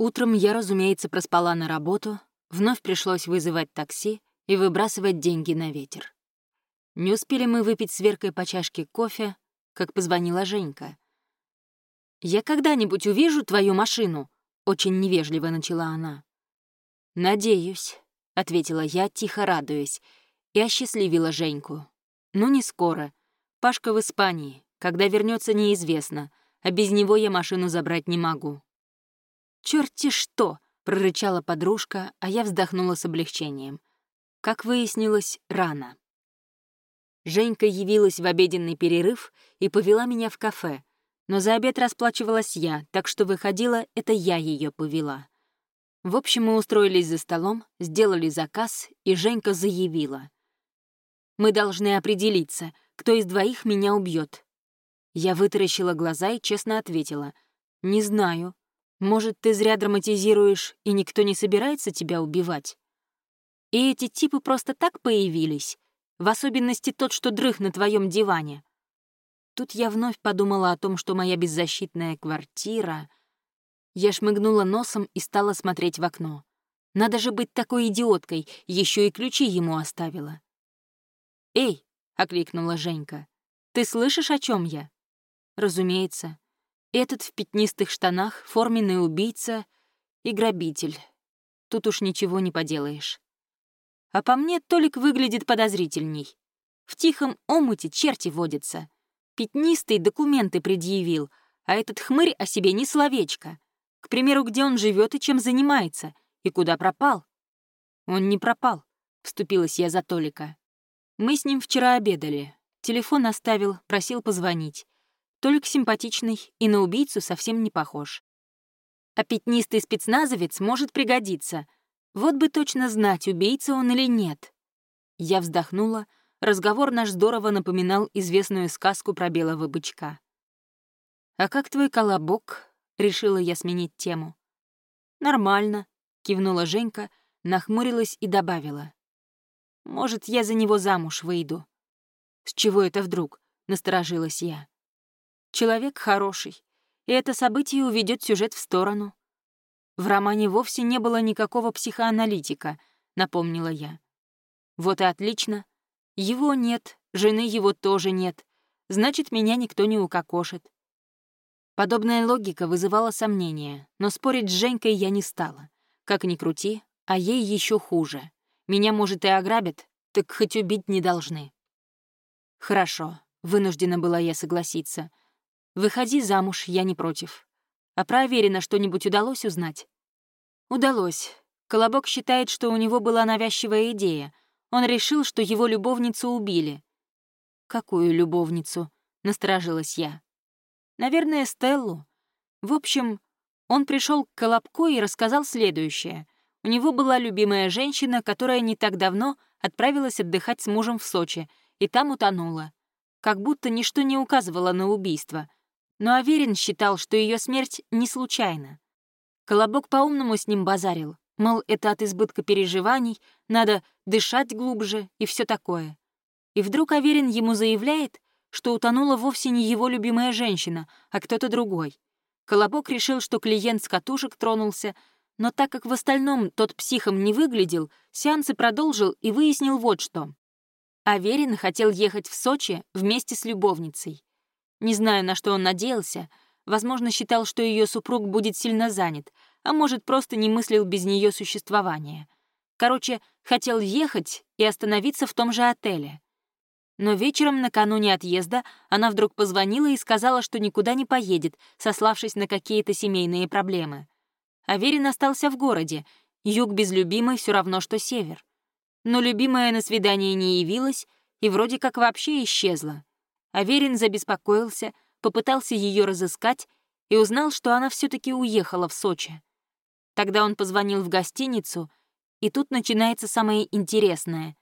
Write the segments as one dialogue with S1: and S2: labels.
S1: Утром я, разумеется, проспала на работу, вновь пришлось вызывать такси и выбрасывать деньги на ветер. Не успели мы выпить с Веркой по чашке кофе, как позвонила Женька. «Я когда-нибудь увижу твою машину?» — очень невежливо начала она. «Надеюсь», — ответила я, тихо радуясь, и осчастливила Женьку. «Ну, не скоро. Пашка в Испании. Когда вернется, неизвестно, а без него я машину забрать не могу». «Чёрти что!» — прорычала подружка, а я вздохнула с облегчением. Как выяснилось, рано. Женька явилась в обеденный перерыв и повела меня в кафе, но за обед расплачивалась я, так что выходила, это я ее повела. В общем, мы устроились за столом, сделали заказ, и Женька заявила. «Мы должны определиться, кто из двоих меня убьет. Я вытаращила глаза и честно ответила. «Не знаю. Может, ты зря драматизируешь, и никто не собирается тебя убивать?» И эти типы просто так появились, в особенности тот, что дрых на твоем диване. Тут я вновь подумала о том, что моя беззащитная квартира... Я шмыгнула носом и стала смотреть в окно. Надо же быть такой идиоткой, еще и ключи ему оставила. «Эй!» — окликнула Женька. «Ты слышишь, о чем я?» «Разумеется. Этот в пятнистых штанах, форменный убийца и грабитель. Тут уж ничего не поделаешь. А по мне Толик выглядит подозрительней. В тихом омуте черти водятся. Пятнистый документы предъявил, а этот хмырь о себе не словечко. К примеру, где он живет и чем занимается, и куда пропал. Он не пропал, вступилась я за Толика. Мы с ним вчера обедали. Телефон оставил, просил позвонить. Толик симпатичный и на убийцу совсем не похож. А пятнистый спецназовец может пригодиться — вот бы точно знать, убийца он или нет. Я вздохнула, разговор наш здорово напоминал известную сказку про белого бычка. «А как твой колобок?» — решила я сменить тему. «Нормально», — кивнула Женька, нахмурилась и добавила. «Может, я за него замуж выйду». «С чего это вдруг?» — насторожилась я. «Человек хороший, и это событие уведет сюжет в сторону. В романе вовсе не было никакого психоаналитика, напомнила я. Вот и отлично. Его нет, жены его тоже нет. Значит, меня никто не укокошит. Подобная логика вызывала сомнения, но спорить с Женькой я не стала. Как ни крути, а ей еще хуже. Меня, может, и ограбят, так хоть убить не должны. Хорошо, вынуждена была я согласиться. Выходи замуж, я не против. А про Аверина что-нибудь удалось узнать? Удалось. Колобок считает, что у него была навязчивая идея. Он решил, что его любовницу убили. «Какую любовницу?» — насторожилась я. «Наверное, Стеллу. В общем, он пришел к Колобку и рассказал следующее. У него была любимая женщина, которая не так давно отправилась отдыхать с мужем в Сочи, и там утонула. Как будто ничто не указывало на убийство. Но Аверин считал, что ее смерть не случайна. Колобок по-умному с ним базарил, мол, это от избытка переживаний, надо дышать глубже и все такое. И вдруг Аверин ему заявляет, что утонула вовсе не его любимая женщина, а кто-то другой. Колобок решил, что клиент с катушек тронулся, но так как в остальном тот психом не выглядел, сеансы продолжил и выяснил вот что. Аверин хотел ехать в Сочи вместе с любовницей. Не знаю, на что он надеялся, Возможно, считал, что ее супруг будет сильно занят, а может, просто не мыслил без нее существования. Короче, хотел ехать и остановиться в том же отеле. Но вечером накануне отъезда она вдруг позвонила и сказала, что никуда не поедет, сославшись на какие-то семейные проблемы. Аверин остался в городе, юг без любимой все равно, что север. Но любимая на свидание не явилась и вроде как вообще исчезла. Аверин забеспокоился — попытался ее разыскать и узнал, что она все таки уехала в Сочи. Тогда он позвонил в гостиницу, и тут начинается самое интересное.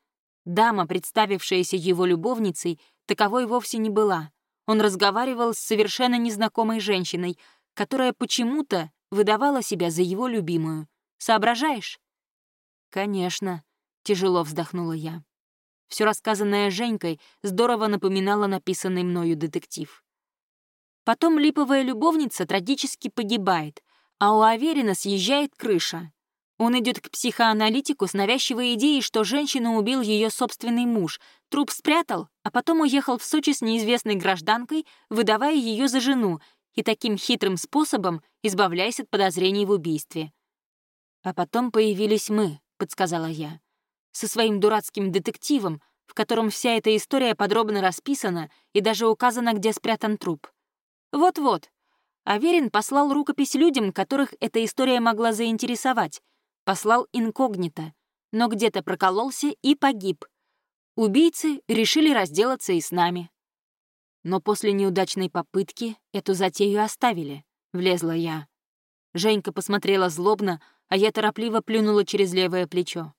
S1: Дама, представившаяся его любовницей, таковой вовсе не была. Он разговаривал с совершенно незнакомой женщиной, которая почему-то выдавала себя за его любимую. Соображаешь? «Конечно», — тяжело вздохнула я. Все рассказанное Женькой здорово напоминало написанный мною детектив. Потом липовая любовница трагически погибает, а у Аверина съезжает крыша. Он идет к психоаналитику с навязчивой идеей, что женщину убил ее собственный муж, труп спрятал, а потом уехал в Сочи с неизвестной гражданкой, выдавая ее за жену, и таким хитрым способом избавляясь от подозрений в убийстве. «А потом появились мы», — подсказала я, «со своим дурацким детективом, в котором вся эта история подробно расписана и даже указано, где спрятан труп. Вот-вот. Аверин послал рукопись людям, которых эта история могла заинтересовать, послал инкогнито, но где-то прокололся и погиб. Убийцы решили разделаться и с нами. Но после неудачной попытки эту затею оставили, влезла я. Женька посмотрела злобно, а я торопливо плюнула через левое плечо.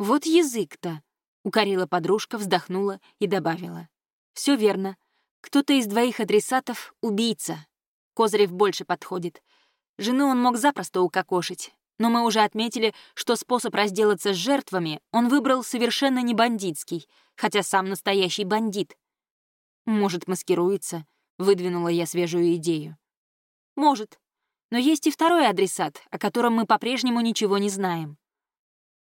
S1: «Вот язык-то!» — укорила подружка, вздохнула и добавила. Все верно. Кто-то из двоих адресатов — убийца. Козырев больше подходит. Жену он мог запросто укокошить, но мы уже отметили, что способ разделаться с жертвами он выбрал совершенно не бандитский, хотя сам настоящий бандит. Может, маскируется, выдвинула я свежую идею. Может. Но есть и второй адресат, о котором мы по-прежнему ничего не знаем.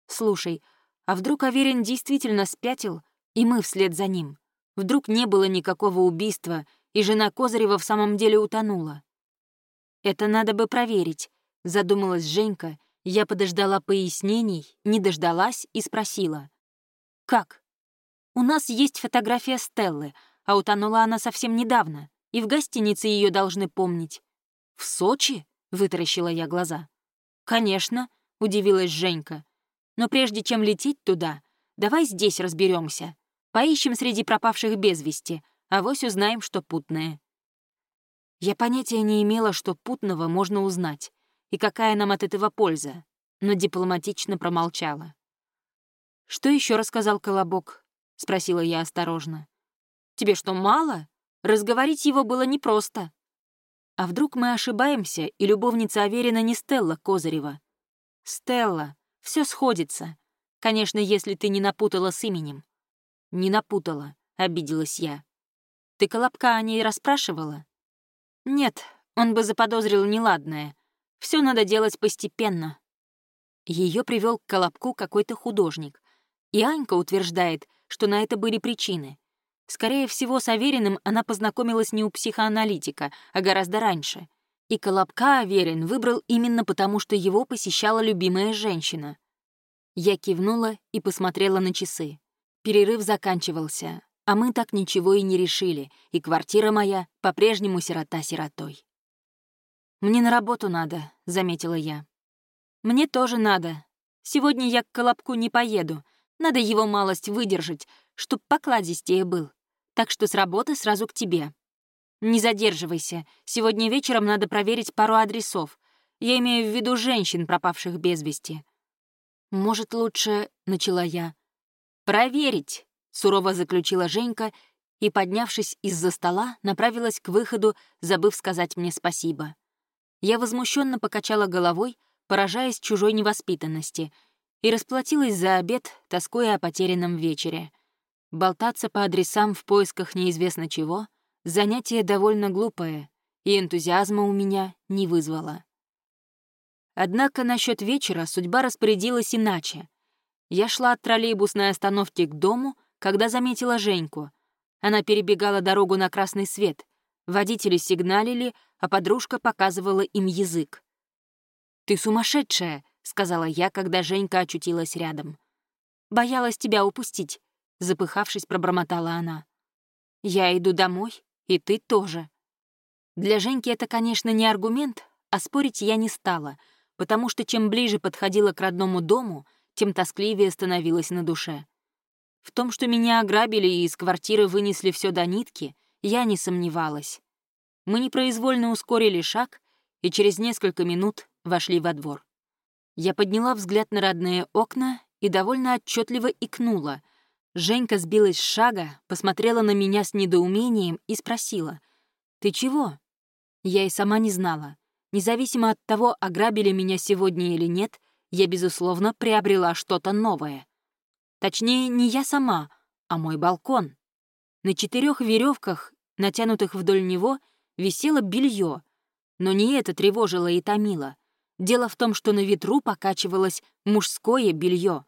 S1: Слушай, а вдруг Аверин действительно спятил, и мы вслед за ним? Вдруг не было никакого убийства, и жена Козырева в самом деле утонула? Это надо бы проверить, задумалась Женька я подождала пояснений, не дождалась и спросила. «Как?» «У нас есть фотография Стеллы, а утонула она совсем недавно, и в гостинице ее должны помнить». «В Сочи?» — вытаращила я глаза. «Конечно», — удивилась Женька. «Но прежде чем лететь туда, давай здесь разберемся. Поищем среди пропавших без вести, а вось узнаем, что путное». Я понятия не имела, что путного можно узнать и какая нам от этого польза, но дипломатично промолчала. «Что еще рассказал Колобок?» — спросила я осторожно. «Тебе что, мало? Разговорить его было непросто. А вдруг мы ошибаемся, и любовница Аверина не Стелла Козырева? Стелла, все сходится. Конечно, если ты не напутала с именем». «Не напутала», — обиделась я. «Ты Колобка о ней расспрашивала?» «Нет, он бы заподозрил неладное. Все надо делать постепенно. Ее привел к Колобку какой-то художник, и Анька утверждает, что на это были причины. Скорее всего, с Авериным она познакомилась не у психоаналитика, а гораздо раньше. И Колобка Аверин выбрал именно потому, что его посещала любимая женщина. Я кивнула и посмотрела на часы. Перерыв заканчивался, а мы так ничего и не решили, и квартира моя по-прежнему сирота сиротой. «Мне на работу надо», — заметила я. «Мне тоже надо. Сегодня я к Колобку не поеду. Надо его малость выдержать, чтоб покладистее был. Так что с работы сразу к тебе. Не задерживайся. Сегодня вечером надо проверить пару адресов. Я имею в виду женщин, пропавших без вести». «Может, лучше...» — начала я. «Проверить», — сурово заключила Женька и, поднявшись из-за стола, направилась к выходу, забыв сказать мне спасибо. Я возмущенно покачала головой, поражаясь чужой невоспитанности, и расплатилась за обед, тоскуя о потерянном вечере. Болтаться по адресам в поисках неизвестно чего — занятие довольно глупое, и энтузиазма у меня не вызвало. Однако насчет вечера судьба распорядилась иначе. Я шла от троллейбусной остановки к дому, когда заметила Женьку. Она перебегала дорогу на красный свет. Водители сигналили, а подружка показывала им язык. «Ты сумасшедшая», — сказала я, когда Женька очутилась рядом. «Боялась тебя упустить», — запыхавшись, пробормотала она. «Я иду домой, и ты тоже». Для Женьки это, конечно, не аргумент, а спорить я не стала, потому что чем ближе подходила к родному дому, тем тоскливее становилась на душе. В том, что меня ограбили и из квартиры вынесли все до нитки, я не сомневалась. Мы непроизвольно ускорили шаг и через несколько минут вошли во двор. Я подняла взгляд на родные окна и довольно отчетливо икнула. Женька сбилась с шага, посмотрела на меня с недоумением и спросила. «Ты чего?» Я и сама не знала. Независимо от того, ограбили меня сегодня или нет, я, безусловно, приобрела что-то новое. Точнее, не я сама, а мой балкон. На четырех веревках, натянутых вдоль него, висело белье. Но не это тревожило и томило. Дело в том, что на ветру покачивалось мужское белье.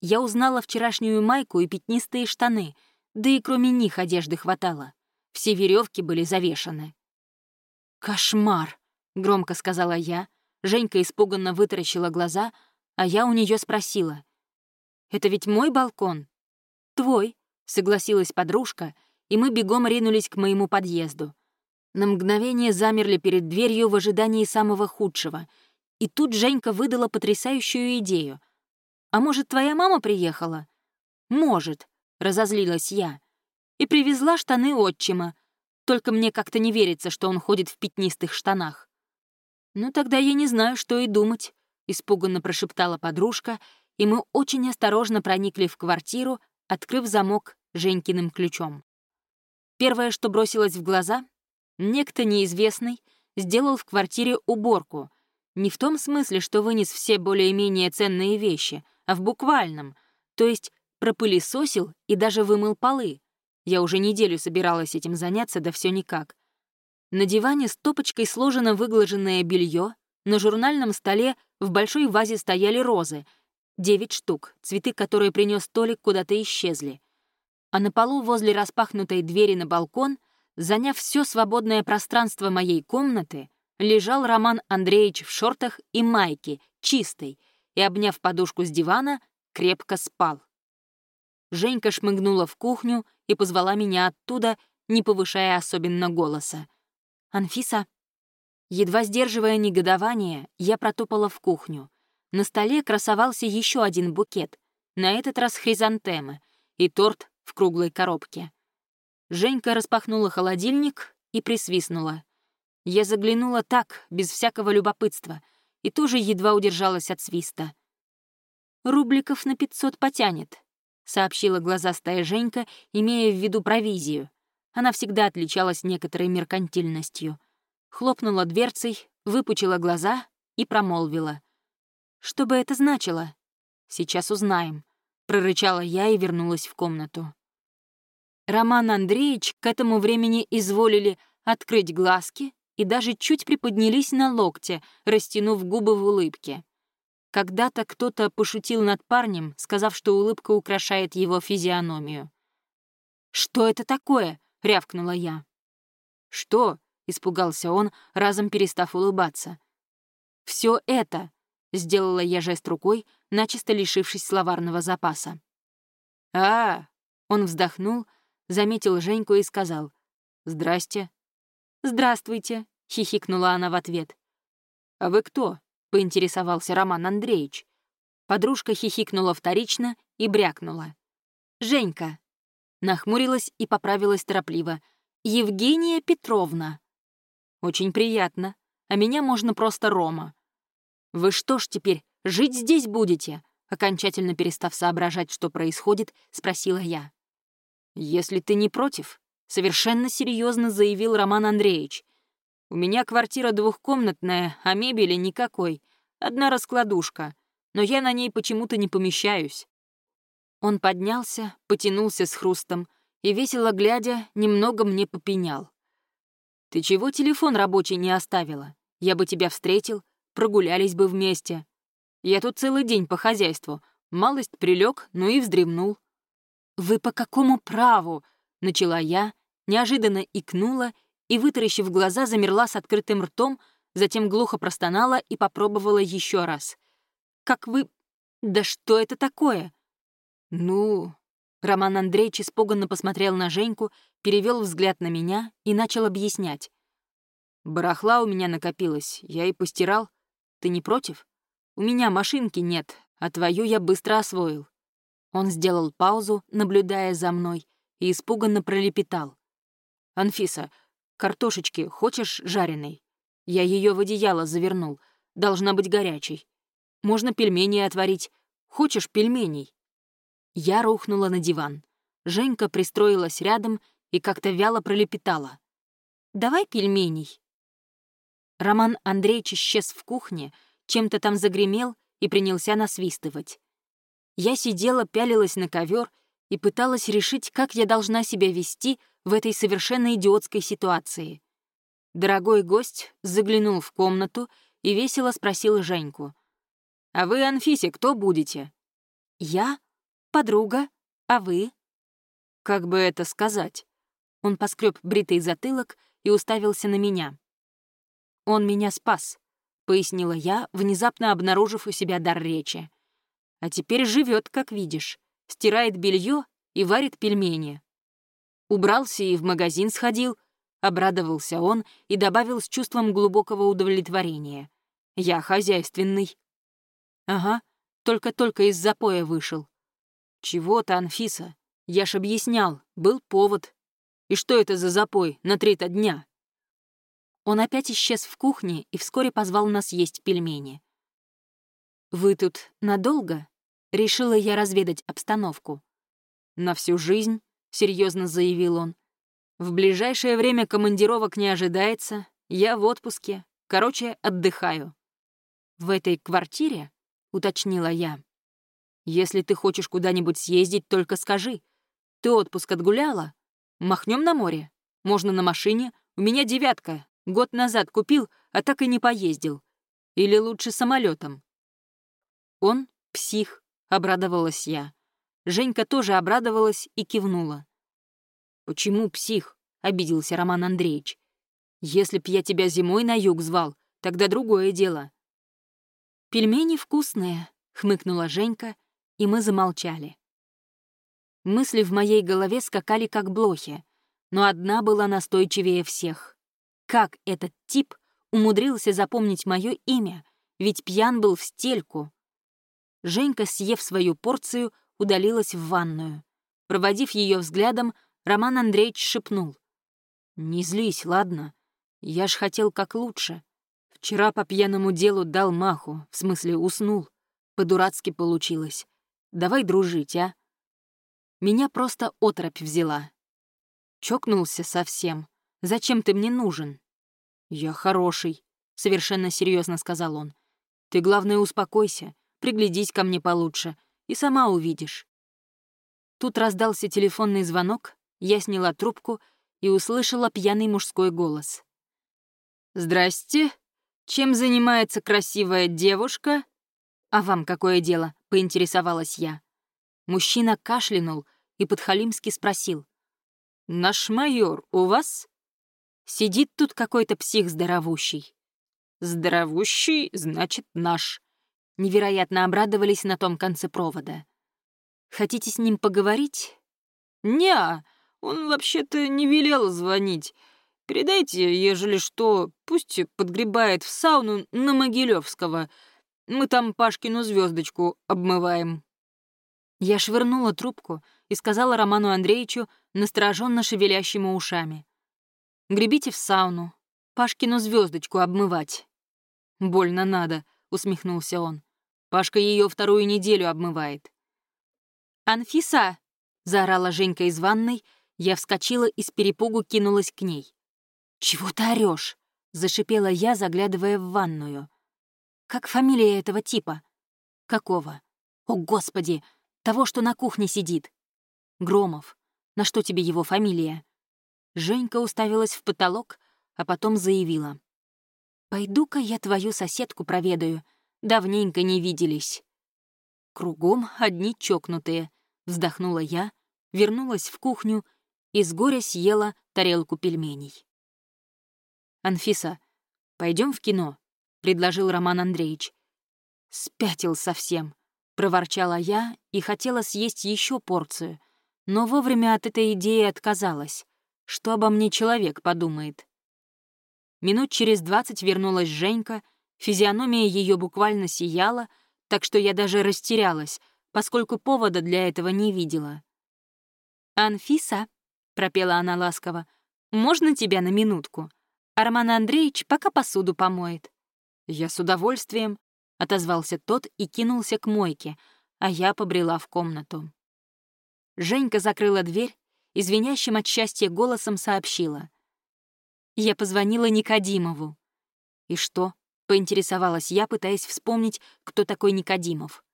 S1: Я узнала вчерашнюю майку и пятнистые штаны, да и кроме них одежды хватало. Все веревки были завешаны. «Кошмар!» — громко сказала я. Женька испуганно вытаращила глаза, а я у нее спросила. «Это ведь мой балкон?» «Твой», — согласилась подружка, и мы бегом ринулись к моему подъезду. На мгновение замерли перед дверью в ожидании самого худшего. И тут Женька выдала потрясающую идею. «А может, твоя мама приехала?» «Может», — разозлилась я. «И привезла штаны отчима. Только мне как-то не верится, что он ходит в пятнистых штанах». «Ну, тогда я не знаю, что и думать», — испуганно прошептала подружка, и мы очень осторожно проникли в квартиру, открыв замок Женькиным ключом. Первое, что бросилось в глаза — некто неизвестный сделал в квартире уборку. Не в том смысле, что вынес все более-менее ценные вещи, а в буквальном, то есть пропылесосил и даже вымыл полы. Я уже неделю собиралась этим заняться, да все никак. На диване с топочкой сложено выглаженное белье, на журнальном столе в большой вазе стояли розы, девять штук, цветы, которые принес Толик, куда-то исчезли. А на полу возле распахнутой двери на балкон, заняв все свободное пространство моей комнаты, лежал Роман Андреевич в шортах и майке, чистой, и, обняв подушку с дивана, крепко спал. Женька шмыгнула в кухню и позвала меня оттуда, не повышая особенно голоса. «Анфиса?» Едва сдерживая негодование, я протопала в кухню. На столе красовался еще один букет, на этот раз хризантемы, и торт в круглой коробке. Женька распахнула холодильник и присвистнула. Я заглянула так, без всякого любопытства, и тоже едва удержалась от свиста. «Рубликов на пятьсот потянет», — сообщила глазастая Женька, имея в виду провизию. Она всегда отличалась некоторой меркантильностью. Хлопнула дверцей, выпучила глаза и промолвила. «Что бы это значило?» «Сейчас узнаем», — прорычала я и вернулась в комнату. Роман Андреевич к этому времени изволили открыть глазки и даже чуть приподнялись на локте, растянув губы в улыбке. Когда-то кто-то пошутил над парнем, сказав, что улыбка украшает его физиономию. «Что это такое?» — рявкнула я. «Что?» — испугался он, разом перестав улыбаться. «Все это!» — сделала я жест рукой, начисто лишившись словарного запаса. а, Он вздохнул, заметил Женьку и сказал «Здрасте». «Здравствуйте», — хихикнула она в ответ. «А вы кто?» — поинтересовался Роман Андреевич. Подружка хихикнула вторично и брякнула. «Женька». Нахмурилась и поправилась торопливо. «Евгения Петровна». «Очень приятно. А меня можно просто Рома». «Вы что ж теперь, жить здесь будете?» Окончательно перестав соображать, что происходит, спросила я. «Если ты не против», — совершенно серьезно заявил Роман Андреевич. «У меня квартира двухкомнатная, а мебели никакой. Одна раскладушка, но я на ней почему-то не помещаюсь». Он поднялся, потянулся с хрустом и, весело глядя, немного мне попенял. «Ты чего телефон рабочий не оставила? Я бы тебя встретил, прогулялись бы вместе. Я тут целый день по хозяйству, малость прилег, ну и вздремнул. «Вы по какому праву?» — начала я, неожиданно икнула и, вытаращив глаза, замерла с открытым ртом, затем глухо простонала и попробовала еще раз. «Как вы... Да что это такое?» «Ну...» Роман Андреевич испуганно посмотрел на Женьку, перевел взгляд на меня и начал объяснять. «Барахла у меня накопилось, я и постирал. Ты не против? У меня машинки нет, а твою я быстро освоил. Он сделал паузу, наблюдая за мной, и испуганно пролепетал. «Анфиса, картошечки хочешь жареной? Я ее в одеяло завернул, должна быть горячей. Можно пельмени отварить. Хочешь пельменей?» Я рухнула на диван. Женька пристроилась рядом и как-то вяло пролепетала. «Давай пельменей». Роман Андреевич исчез в кухне, чем-то там загремел и принялся насвистывать. Я сидела, пялилась на ковер и пыталась решить, как я должна себя вести в этой совершенно идиотской ситуации. Дорогой гость заглянул в комнату и весело спросил Женьку. «А вы, Анфисе, кто будете?» «Я? Подруга. А вы?» «Как бы это сказать?» Он поскреб бритый затылок и уставился на меня. «Он меня спас», — пояснила я, внезапно обнаружив у себя дар речи. «А теперь живет, как видишь, стирает белье и варит пельмени». Убрался и в магазин сходил, обрадовался он и добавил с чувством глубокого удовлетворения. «Я хозяйственный». «Ага, только-только из запоя вышел». «Чего-то, Анфиса, я ж объяснял, был повод, и что это за запой на три-то дня?» Он опять исчез в кухне и вскоре позвал нас есть пельмени. «Вы тут надолго?» — решила я разведать обстановку. «На всю жизнь», — серьезно заявил он. «В ближайшее время командировок не ожидается, я в отпуске, короче, отдыхаю». «В этой квартире?» — уточнила я. «Если ты хочешь куда-нибудь съездить, только скажи. Ты отпуск отгуляла? Махнем на море. Можно на машине. У меня девятка. Год назад купил, а так и не поездил. Или лучше самолетом. Он псих, обрадовалась я. Женька тоже обрадовалась и кивнула. «Почему псих?» — обиделся Роман Андреевич. «Если б я тебя зимой на юг звал, тогда другое дело». «Пельмени вкусные», — хмыкнула Женька, и мы замолчали. Мысли в моей голове скакали как блохи, но одна была настойчивее всех. Как этот тип умудрился запомнить мое имя, ведь пьян был в стельку. Женька, съев свою порцию, удалилась в ванную. Проводив ее взглядом, Роман Андреевич шепнул. «Не злись, ладно? Я ж хотел как лучше. Вчера по пьяному делу дал маху, в смысле уснул. По-дурацки получилось. Давай дружить, а?» Меня просто отропь взяла. Чокнулся совсем. Зачем ты мне нужен? Я хороший, совершенно серьезно сказал он. Ты, главное, успокойся, приглядись ко мне получше, и сама увидишь. Тут раздался телефонный звонок, я сняла трубку и услышала пьяный мужской голос. «Здрасте. Чем занимается красивая девушка?» «А вам какое дело?» — поинтересовалась я. Мужчина кашлянул и подхалимски спросил. «Наш майор у вас?» «Сидит тут какой-то псих здоровущий». «Здоровущий, значит, наш». Невероятно обрадовались на том конце провода. «Хотите с ним поговорить?» «Не, он вообще-то не велел звонить. Передайте, ежели что, пусть подгребает в сауну на Могилевского. Мы там Пашкину звездочку обмываем». Я швырнула трубку и сказала Роману Андреевичу, настороженно шевелящему ушами. «Гребите в сауну, Пашкину звездочку обмывать». «Больно надо», — усмехнулся он. «Пашка ее вторую неделю обмывает». «Анфиса!» — заорала Женька из ванной, я вскочила и с перепугу кинулась к ней. «Чего ты орёшь?» — зашипела я, заглядывая в ванную. «Как фамилия этого типа?» «Какого?» «О, Господи! Того, что на кухне сидит. Громов. На что тебе его фамилия? Женька уставилась в потолок, а потом заявила. «Пойду-ка я твою соседку проведаю. Давненько не виделись». Кругом одни чокнутые. Вздохнула я, вернулась в кухню и с горя съела тарелку пельменей. «Анфиса, пойдем в кино», — предложил Роман Андреевич. Спятил совсем проворчала я и хотела съесть еще порцию, но вовремя от этой идеи отказалась. Что обо мне человек подумает? Минут через двадцать вернулась Женька, физиономия ее буквально сияла, так что я даже растерялась, поскольку повода для этого не видела. «Анфиса», — пропела она ласково, — «можно тебя на минутку? Арман Андреевич пока посуду помоет». «Я с удовольствием», — отозвался тот и кинулся к мойке, а я побрела в комнату. Женька закрыла дверь и звенящим от счастья голосом сообщила. Я позвонила Никодимову. «И что?» — поинтересовалась я, пытаясь вспомнить, кто такой Никодимов.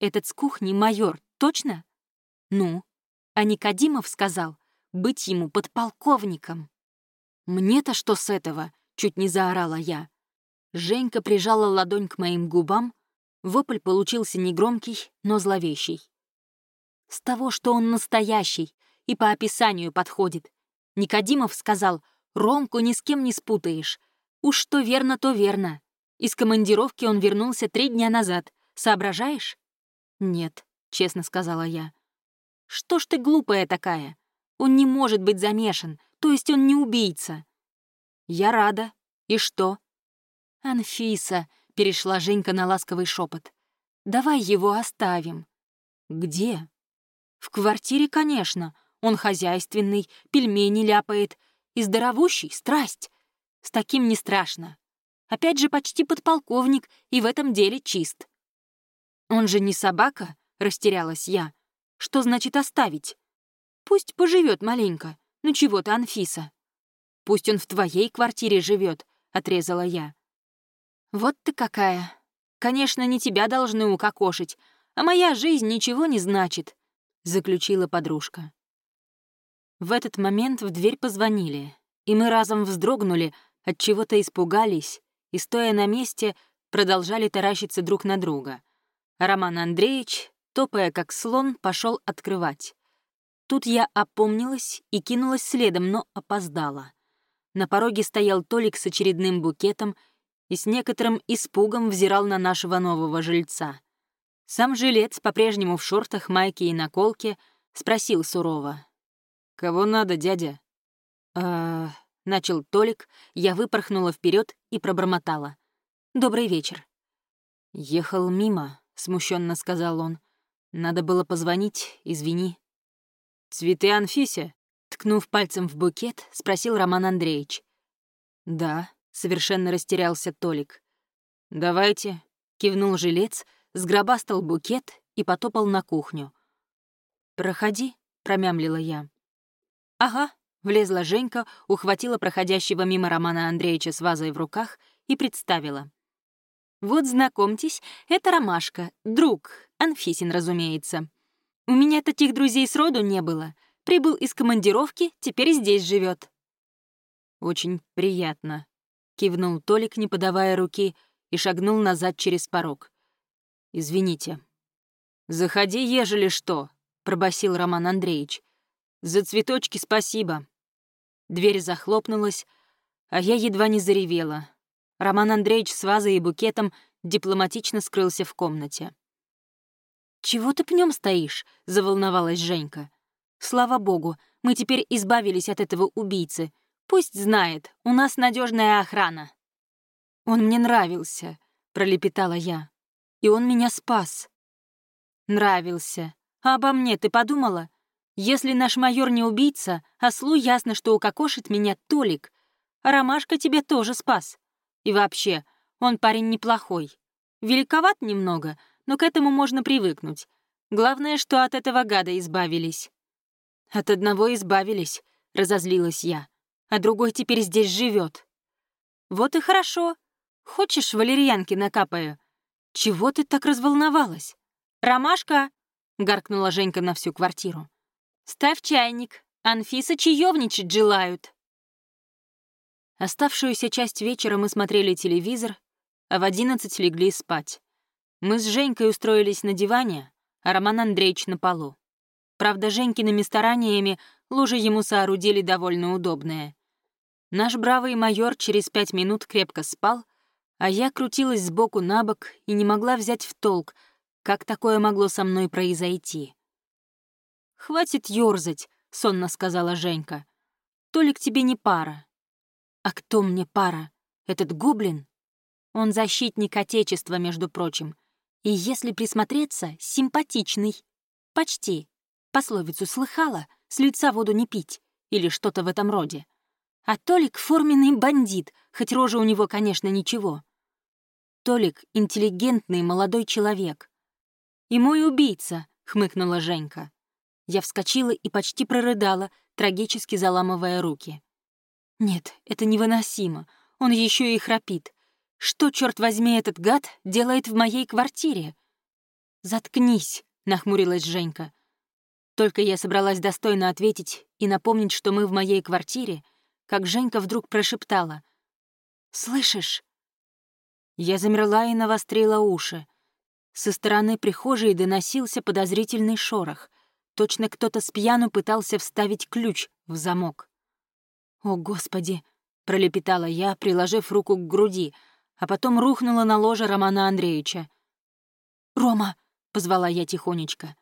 S1: «Этот с кухни майор, точно?» «Ну?» А Никодимов сказал быть ему подполковником. «Мне-то что с этого?» — чуть не заорала я. Женька прижала ладонь к моим губам, вопль получился негромкий, но зловещий. «С того, что он настоящий и по описанию подходит. Никодимов сказал, Ромку ни с кем не спутаешь. Уж что верно, то верно. Из командировки он вернулся три дня назад. Соображаешь?» «Нет», — честно сказала я. «Что ж ты глупая такая? Он не может быть замешан, то есть он не убийца». «Я рада. И что?» «Анфиса», — перешла Женька на ласковый шепот. «Давай его оставим». «Где?» «В квартире, конечно. Он хозяйственный, пельмени ляпает. И здоровущий — страсть. С таким не страшно. Опять же, почти подполковник, и в этом деле чист». «Он же не собака?» — растерялась я. «Что значит оставить?» «Пусть поживет маленько. Ну чего ты, Анфиса?» «Пусть он в твоей квартире живет», — отрезала я. «Вот ты какая. Конечно, не тебя должны укокошить, а моя жизнь ничего не значит», — заключила подружка. В этот момент в дверь позвонили, и мы разом вздрогнули, от чего то испугались и, стоя на месте, продолжали таращиться друг на друга. Роман Андреевич, топая как слон, пошел открывать. Тут я опомнилась и кинулась следом, но опоздала. На пороге стоял Толик с очередным букетом и с некоторым испугом взирал на нашего нового жильца. Сам жилец, по-прежнему в шортах, майке и наколке, спросил сурово. «Кого надо, дядя?» «Э-э...» начал Толик, я выпорхнула вперед и пробормотала. «Добрый вечер». «Ехал мимо», — смущенно сказал он. «Надо было позвонить, извини». «Цветы Анфисе?» — ткнув пальцем в букет, спросил Роман Андреевич. «Да», совершенно растерялся Толик. «Давайте», — кивнул жилец, сгробастал букет и потопал на кухню. «Проходи», — промямлила я. «Ага», — влезла Женька, ухватила проходящего мимо Романа Андреевича с вазой в руках и представила. «Вот, знакомьтесь, это Ромашка, друг, Анфисин, разумеется. У меня таких друзей сроду не было. Прибыл из командировки, теперь здесь живет. «Очень приятно», кивнул Толик, не подавая руки, и шагнул назад через порог. «Извините». «Заходи, ежели что», — пробасил Роман Андреевич. «За цветочки спасибо». Дверь захлопнулась, а я едва не заревела. Роман Андреевич с вазой и букетом дипломатично скрылся в комнате. «Чего ты пнем стоишь?» — заволновалась Женька. «Слава богу, мы теперь избавились от этого убийцы. Пусть знает, у нас надежная охрана. Он мне нравился, пролепетала я. И он меня спас. Нравился. А обо мне ты подумала? Если наш майор не убийца, ослу ясно, что укокошит меня Толик. А Ромашка тебя тоже спас. И вообще, он парень неплохой. Великоват немного, но к этому можно привыкнуть. Главное, что от этого гада избавились. От одного избавились, разозлилась я а другой теперь здесь живет. Вот и хорошо. Хочешь, валерьянки накапаю? Чего ты так разволновалась? Ромашка! гаркнула Женька на всю квартиру. Ставь чайник. Анфиса чаевничать желают. Оставшуюся часть вечера мы смотрели телевизор, а в одиннадцать легли спать. Мы с Женькой устроились на диване, а Роман Андреевич на полу. Правда, Женькиными стараниями лужи ему соорудили довольно удобные. Наш бравый майор через пять минут крепко спал, а я крутилась сбоку на бок и не могла взять в толк, как такое могло со мной произойти. «Хватит ёрзать», — сонно сказала Женька. «Толик тебе не пара». «А кто мне пара? Этот гоблин?» Он защитник Отечества, между прочим. И если присмотреться, симпатичный. Почти. Пословицу слыхала «с лица воду не пить» или что-то в этом роде. А Толик — форменный бандит, хоть рожа у него, конечно, ничего. Толик — интеллигентный молодой человек. «И мой убийца», — хмыкнула Женька. Я вскочила и почти прорыдала, трагически заламывая руки. «Нет, это невыносимо. Он еще и храпит. Что, черт возьми, этот гад делает в моей квартире?» «Заткнись», — нахмурилась Женька. Только я собралась достойно ответить и напомнить, что мы в моей квартире — как Женька вдруг прошептала. «Слышишь?» Я замерла и навострила уши. Со стороны прихожей доносился подозрительный шорох. Точно кто-то с пьяну пытался вставить ключ в замок. «О, Господи!» — пролепетала я, приложив руку к груди, а потом рухнула на ложе Романа Андреевича. «Рома!» — позвала я тихонечко.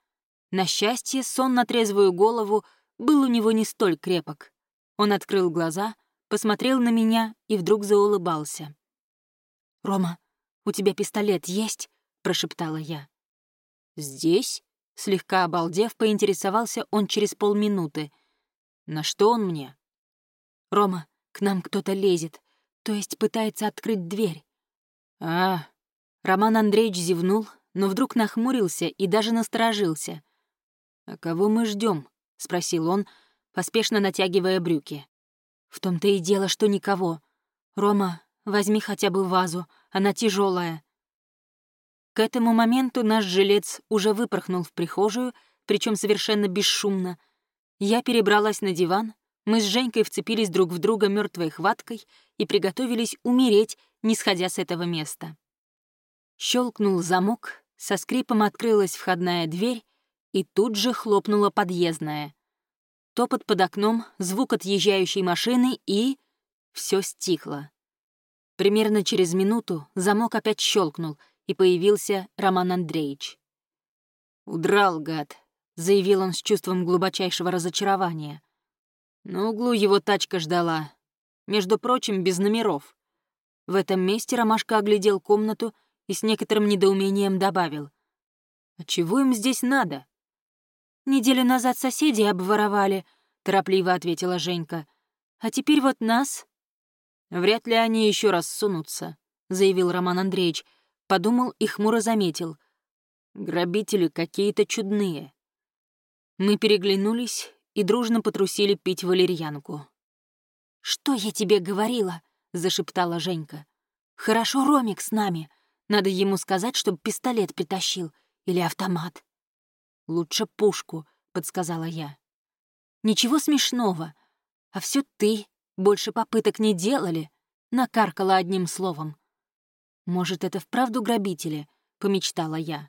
S1: На счастье, сон на трезвую голову был у него не столь крепок. Он открыл глаза, посмотрел на меня и вдруг заулыбался. «Рома, у тебя пистолет есть?» — прошептала я. «Здесь?» — слегка обалдев, поинтересовался он через полминуты. «На что он мне?» «Рома, к нам кто-то лезет, то есть пытается открыть дверь». «А...» Роман Андреевич зевнул, но вдруг нахмурился и даже насторожился. «А кого мы ждем? спросил он, поспешно натягивая брюки. «В том-то и дело, что никого. Рома, возьми хотя бы вазу, она тяжелая. К этому моменту наш жилец уже выпорхнул в прихожую, причем совершенно бесшумно. Я перебралась на диван, мы с Женькой вцепились друг в друга мертвой хваткой и приготовились умереть, не сходя с этого места. Щелкнул замок, со скрипом открылась входная дверь, и тут же хлопнула подъездная. Топот под окном, звук отъезжающей машины и... все стихло. Примерно через минуту замок опять щелкнул, и появился Роман Андреевич. «Удрал, гад», — заявил он с чувством глубочайшего разочарования. На углу его тачка ждала. Между прочим, без номеров. В этом месте Ромашка оглядел комнату и с некоторым недоумением добавил. «А чего им здесь надо?» «Неделю назад соседи обворовали», — торопливо ответила Женька. «А теперь вот нас». «Вряд ли они еще раз сунутся», — заявил Роман Андреевич. Подумал и хмуро заметил. «Грабители какие-то чудные». Мы переглянулись и дружно потрусили пить валерьянку. «Что я тебе говорила?» — зашептала Женька. «Хорошо Ромик с нами. Надо ему сказать, чтобы пистолет притащил. Или автомат». «Лучше пушку», — подсказала я. «Ничего смешного. А все ты. Больше попыток не делали», — накаркала одним словом. «Может, это вправду грабители?» — помечтала я.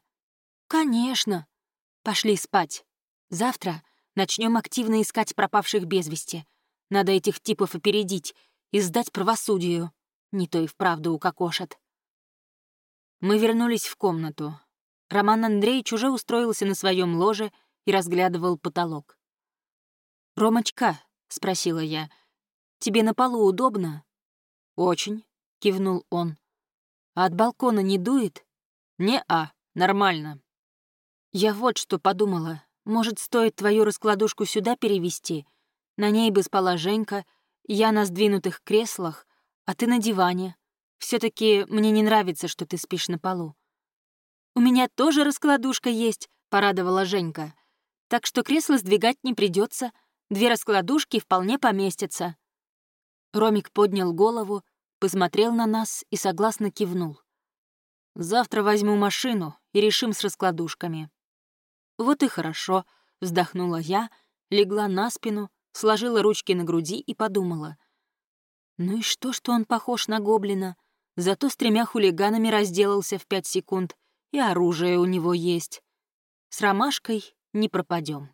S1: «Конечно. Пошли спать. Завтра Начнем активно искать пропавших без вести. Надо этих типов опередить и сдать правосудию. Не то и вправду укокошат. Мы вернулись в комнату. Роман Андреевич уже устроился на своем ложе и разглядывал потолок. «Ромочка», — спросила я, — «тебе на полу удобно?» «Очень», — кивнул он. «А от балкона не дует?» «Не-а, нормально». Я вот что подумала. Может, стоит твою раскладушку сюда перевести? На ней бы спала Женька, я на сдвинутых креслах, а ты на диване. все таки мне не нравится, что ты спишь на полу». «У меня тоже раскладушка есть», — порадовала Женька. «Так что кресло сдвигать не придется. Две раскладушки вполне поместятся». Ромик поднял голову, посмотрел на нас и согласно кивнул. «Завтра возьму машину и решим с раскладушками». «Вот и хорошо», — вздохнула я, легла на спину, сложила ручки на груди и подумала. «Ну и что, что он похож на гоблина? Зато с тремя хулиганами разделался в пять секунд, и оружие у него есть. С ромашкой не пропадем.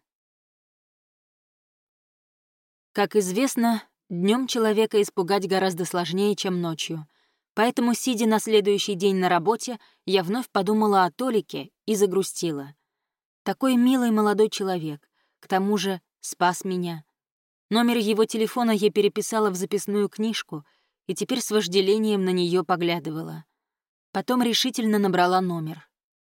S1: Как известно, днем человека испугать гораздо сложнее, чем ночью. Поэтому, сидя на следующий день на работе, я вновь подумала о Толике и загрустила. Такой милый молодой человек. К тому же спас меня. Номер его телефона я переписала в записную книжку и теперь с вожделением на нее поглядывала. Потом решительно набрала номер.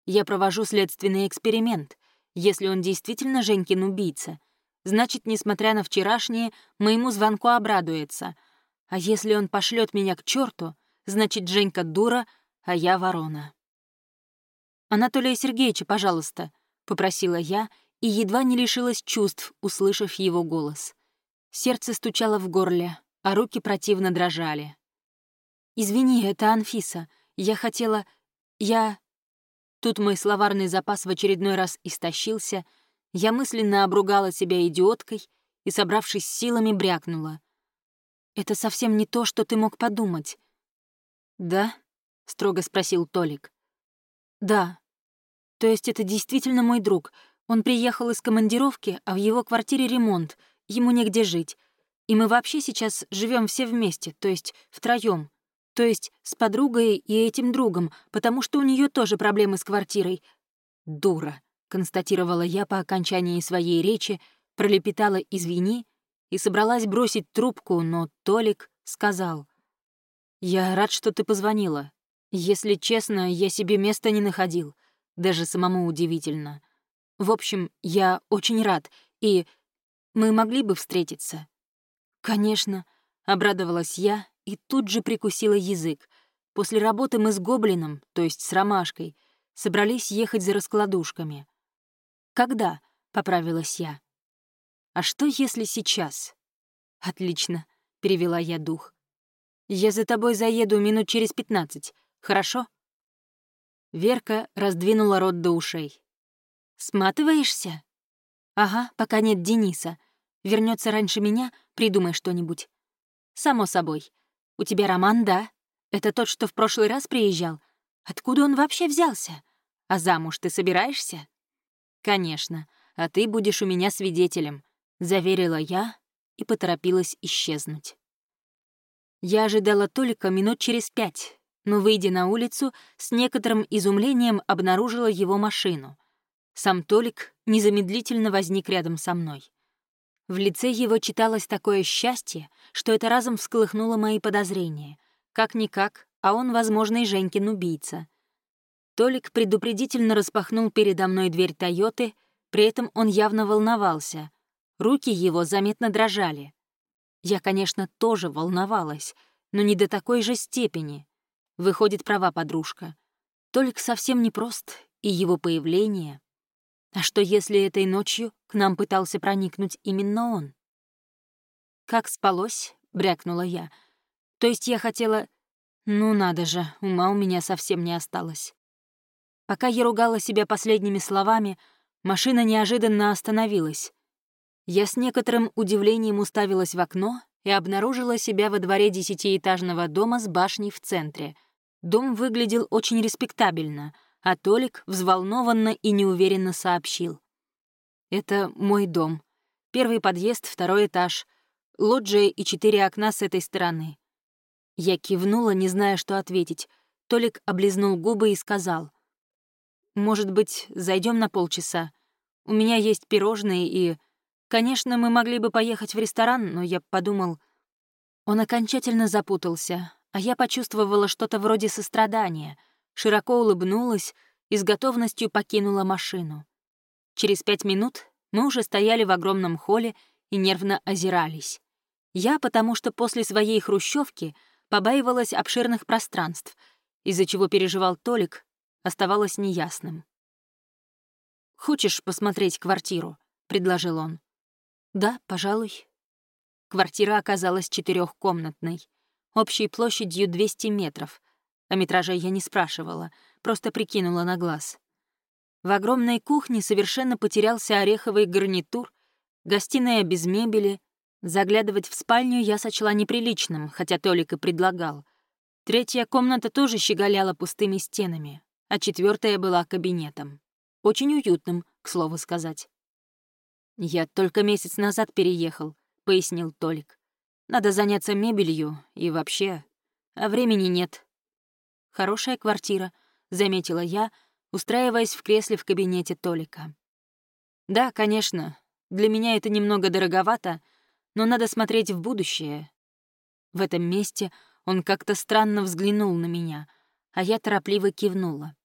S1: Я провожу следственный эксперимент. Если он действительно Женькин убийца, значит, несмотря на вчерашнее, моему звонку обрадуется. А если он пошлет меня к черту, значит, Женька дура, а я ворона. «Анатолия Сергеевича, пожалуйста», — попросила я и едва не лишилась чувств, услышав его голос. Сердце стучало в горле, а руки противно дрожали. «Извини, это Анфиса. Я хотела... Я...» Тут мой словарный запас в очередной раз истощился, я мысленно обругала себя идиоткой и, собравшись силами, брякнула. это совсем не то, что ты мог подумать». «Да?» — строго спросил Толик. «Да. То есть это действительно мой друг. Он приехал из командировки, а в его квартире ремонт, ему негде жить. И мы вообще сейчас живем все вместе, то есть втроем. То есть с подругой и этим другом, потому что у нее тоже проблемы с квартирой. Дура, констатировала я по окончании своей речи, пролепетала «извини» и собралась бросить трубку, но Толик сказал. «Я рад, что ты позвонила. Если честно, я себе места не находил. Даже самому удивительно. В общем, я очень рад, и мы могли бы встретиться». «Конечно», — обрадовалась я и тут же прикусила язык. После работы мы с Гоблином, то есть с Ромашкой, собрались ехать за раскладушками. «Когда?» — поправилась я. «А что, если сейчас?» «Отлично», — перевела я дух. «Я за тобой заеду минут через пятнадцать, хорошо?» Верка раздвинула рот до ушей. «Сматываешься?» «Ага, пока нет Дениса. Вернется раньше меня, придумай что-нибудь». «Само собой. У тебя роман, да? Это тот, что в прошлый раз приезжал? Откуда он вообще взялся? А замуж ты собираешься?» «Конечно, а ты будешь у меня свидетелем», — заверила я и поторопилась исчезнуть. Я ожидала только минут через пять, но, выйдя на улицу, с некоторым изумлением обнаружила его машину. Сам Толик незамедлительно возник рядом со мной. В лице его читалось такое счастье, что это разом всколыхнуло мои подозрения. Как-никак, а он, возможно, и Женькин убийца. Толик предупредительно распахнул передо мной дверь Тойоты, при этом он явно волновался. Руки его заметно дрожали. Я, конечно, тоже волновалась, но не до такой же степени. Выходит, права подружка. Толик совсем непрост, и его появление а что, если этой ночью к нам пытался проникнуть именно он? «Как спалось?» — брякнула я. «То есть я хотела...» Ну, надо же, ума у меня совсем не осталось. Пока я ругала себя последними словами, машина неожиданно остановилась. Я с некоторым удивлением уставилась в окно и обнаружила себя во дворе десятиэтажного дома с башней в центре. Дом выглядел очень респектабельно — а Толик взволнованно и неуверенно сообщил. «Это мой дом. Первый подъезд, второй этаж. Лоджия и четыре окна с этой стороны». Я кивнула, не зная, что ответить. Толик облизнул губы и сказал. «Может быть, зайдем на полчаса? У меня есть пирожные и... Конечно, мы могли бы поехать в ресторан, но я подумал...» Он окончательно запутался, а я почувствовала что-то вроде сострадания — широко улыбнулась и с готовностью покинула машину. Через пять минут мы уже стояли в огромном холле и нервно озирались. Я, потому что после своей хрущевки побаивалась обширных пространств, из-за чего переживал Толик, оставалось неясным. «Хочешь посмотреть квартиру?» — предложил он. «Да, пожалуй». Квартира оказалась четырехкомнатной, общей площадью 200 метров, о метраже я не спрашивала, просто прикинула на глаз. В огромной кухне совершенно потерялся ореховый гарнитур, гостиная без мебели. Заглядывать в спальню я сочла неприличным, хотя Толик и предлагал. Третья комната тоже щеголяла пустыми стенами, а четвертая была кабинетом. Очень уютным, к слову сказать. «Я только месяц назад переехал», — пояснил Толик. «Надо заняться мебелью и вообще, а времени нет. Хорошая квартира», — заметила я, устраиваясь в кресле в кабинете Толика. «Да, конечно, для меня это немного дороговато, но надо смотреть в будущее». В этом месте он как-то странно взглянул на меня, а я торопливо кивнула.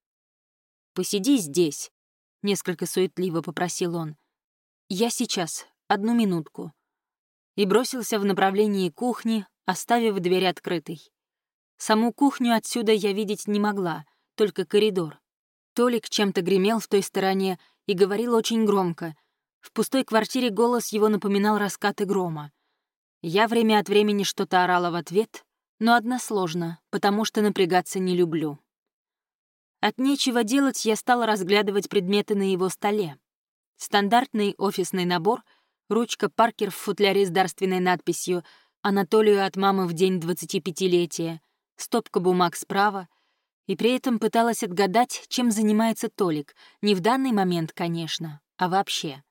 S1: «Посиди здесь», — несколько суетливо попросил он. «Я сейчас, одну минутку». И бросился в направлении кухни, оставив дверь открытой. Саму кухню отсюда я видеть не могла, только коридор. Толик чем-то гремел в той стороне и говорил очень громко. В пустой квартире голос его напоминал раскаты грома. Я время от времени что-то орала в ответ, но односложно, потому что напрягаться не люблю. От нечего делать я стала разглядывать предметы на его столе. Стандартный офисный набор, ручка Паркер в футляре с дарственной надписью Анатолию от мамы в день 25-летия, стопка бумаг справа, и при этом пыталась отгадать, чем занимается Толик, не в данный момент, конечно, а вообще.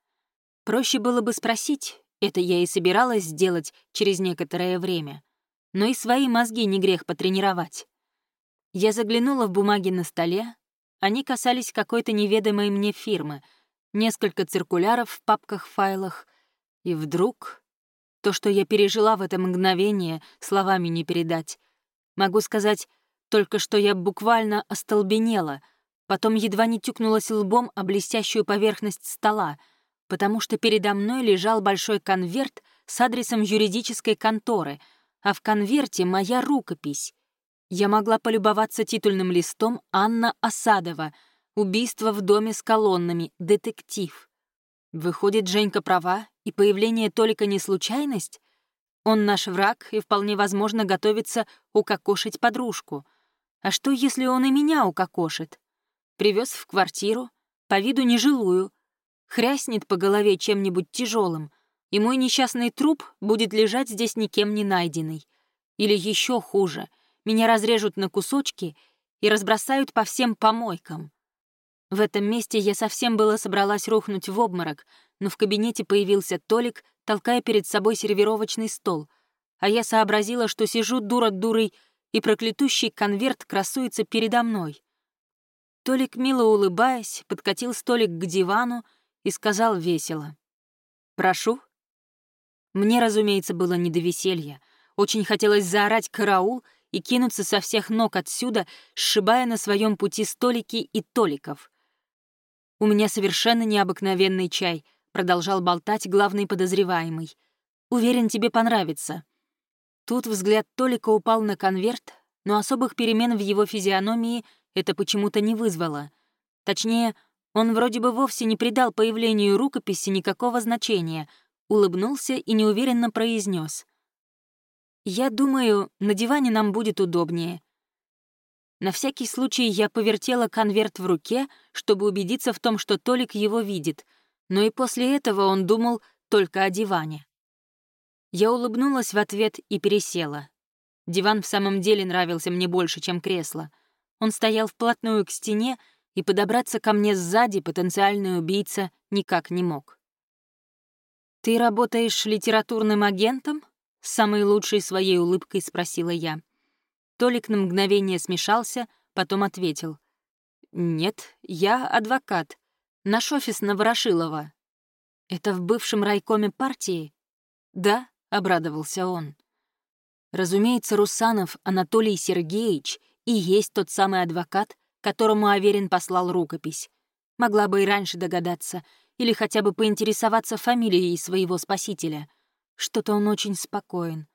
S1: Проще было бы спросить, это я и собиралась сделать через некоторое время, но и свои мозги не грех потренировать. Я заглянула в бумаги на столе, они касались какой-то неведомой мне фирмы, несколько циркуляров в папках-файлах, и вдруг то, что я пережила в это мгновение, словами не передать. Могу сказать, только что я буквально остолбенела, потом едва не тюкнулась лбом о блестящую поверхность стола, потому что передо мной лежал большой конверт с адресом юридической конторы, а в конверте моя рукопись. Я могла полюбоваться титульным листом «Анна Осадова», «Убийство в доме с колоннами», «Детектив». Выходит, Женька права, и появление Толика не случайность? Он наш враг и вполне возможно готовится укокошить подружку. А что, если он и меня укокошит? Привез в квартиру, по виду нежилую, хряснет по голове чем-нибудь тяжелым, и мой несчастный труп будет лежать здесь никем не найденный. Или еще хуже, меня разрежут на кусочки и разбросают по всем помойкам. В этом месте я совсем было собралась рухнуть в обморок, но в кабинете появился Толик, толкая перед собой сервировочный стол, а я сообразила, что сижу дура дурой, и проклятущий конверт красуется передо мной. Толик, мило улыбаясь, подкатил столик к дивану и сказал весело. «Прошу». Мне, разумеется, было не до веселья. Очень хотелось заорать «караул» и кинуться со всех ног отсюда, сшибая на своем пути столики и толиков. «У меня совершенно необыкновенный чай», — продолжал болтать главный подозреваемый. «Уверен, тебе понравится». Тут взгляд Толика упал на конверт, но особых перемен в его физиономии это почему-то не вызвало. Точнее, он вроде бы вовсе не придал появлению рукописи никакого значения, улыбнулся и неуверенно произнес: «Я думаю, на диване нам будет удобнее. На всякий случай я повертела конверт в руке, чтобы убедиться в том, что Толик его видит, но и после этого он думал только о диване. Я улыбнулась в ответ и пересела. Диван в самом деле нравился мне больше, чем кресло. Он стоял вплотную к стене, и подобраться ко мне сзади потенциальный убийца никак не мог. «Ты работаешь литературным агентом?» — с самой лучшей своей улыбкой спросила я. Толик на мгновение смешался, потом ответил. «Нет, я адвокат. Наш офис на Ворошилова». «Это в бывшем райкоме партии?» «Да», — обрадовался он. Разумеется, Русанов Анатолий Сергеевич и есть тот самый адвокат, которому Аверин послал рукопись. Могла бы и раньше догадаться, или хотя бы поинтересоваться фамилией своего спасителя. Что-то он очень спокоен.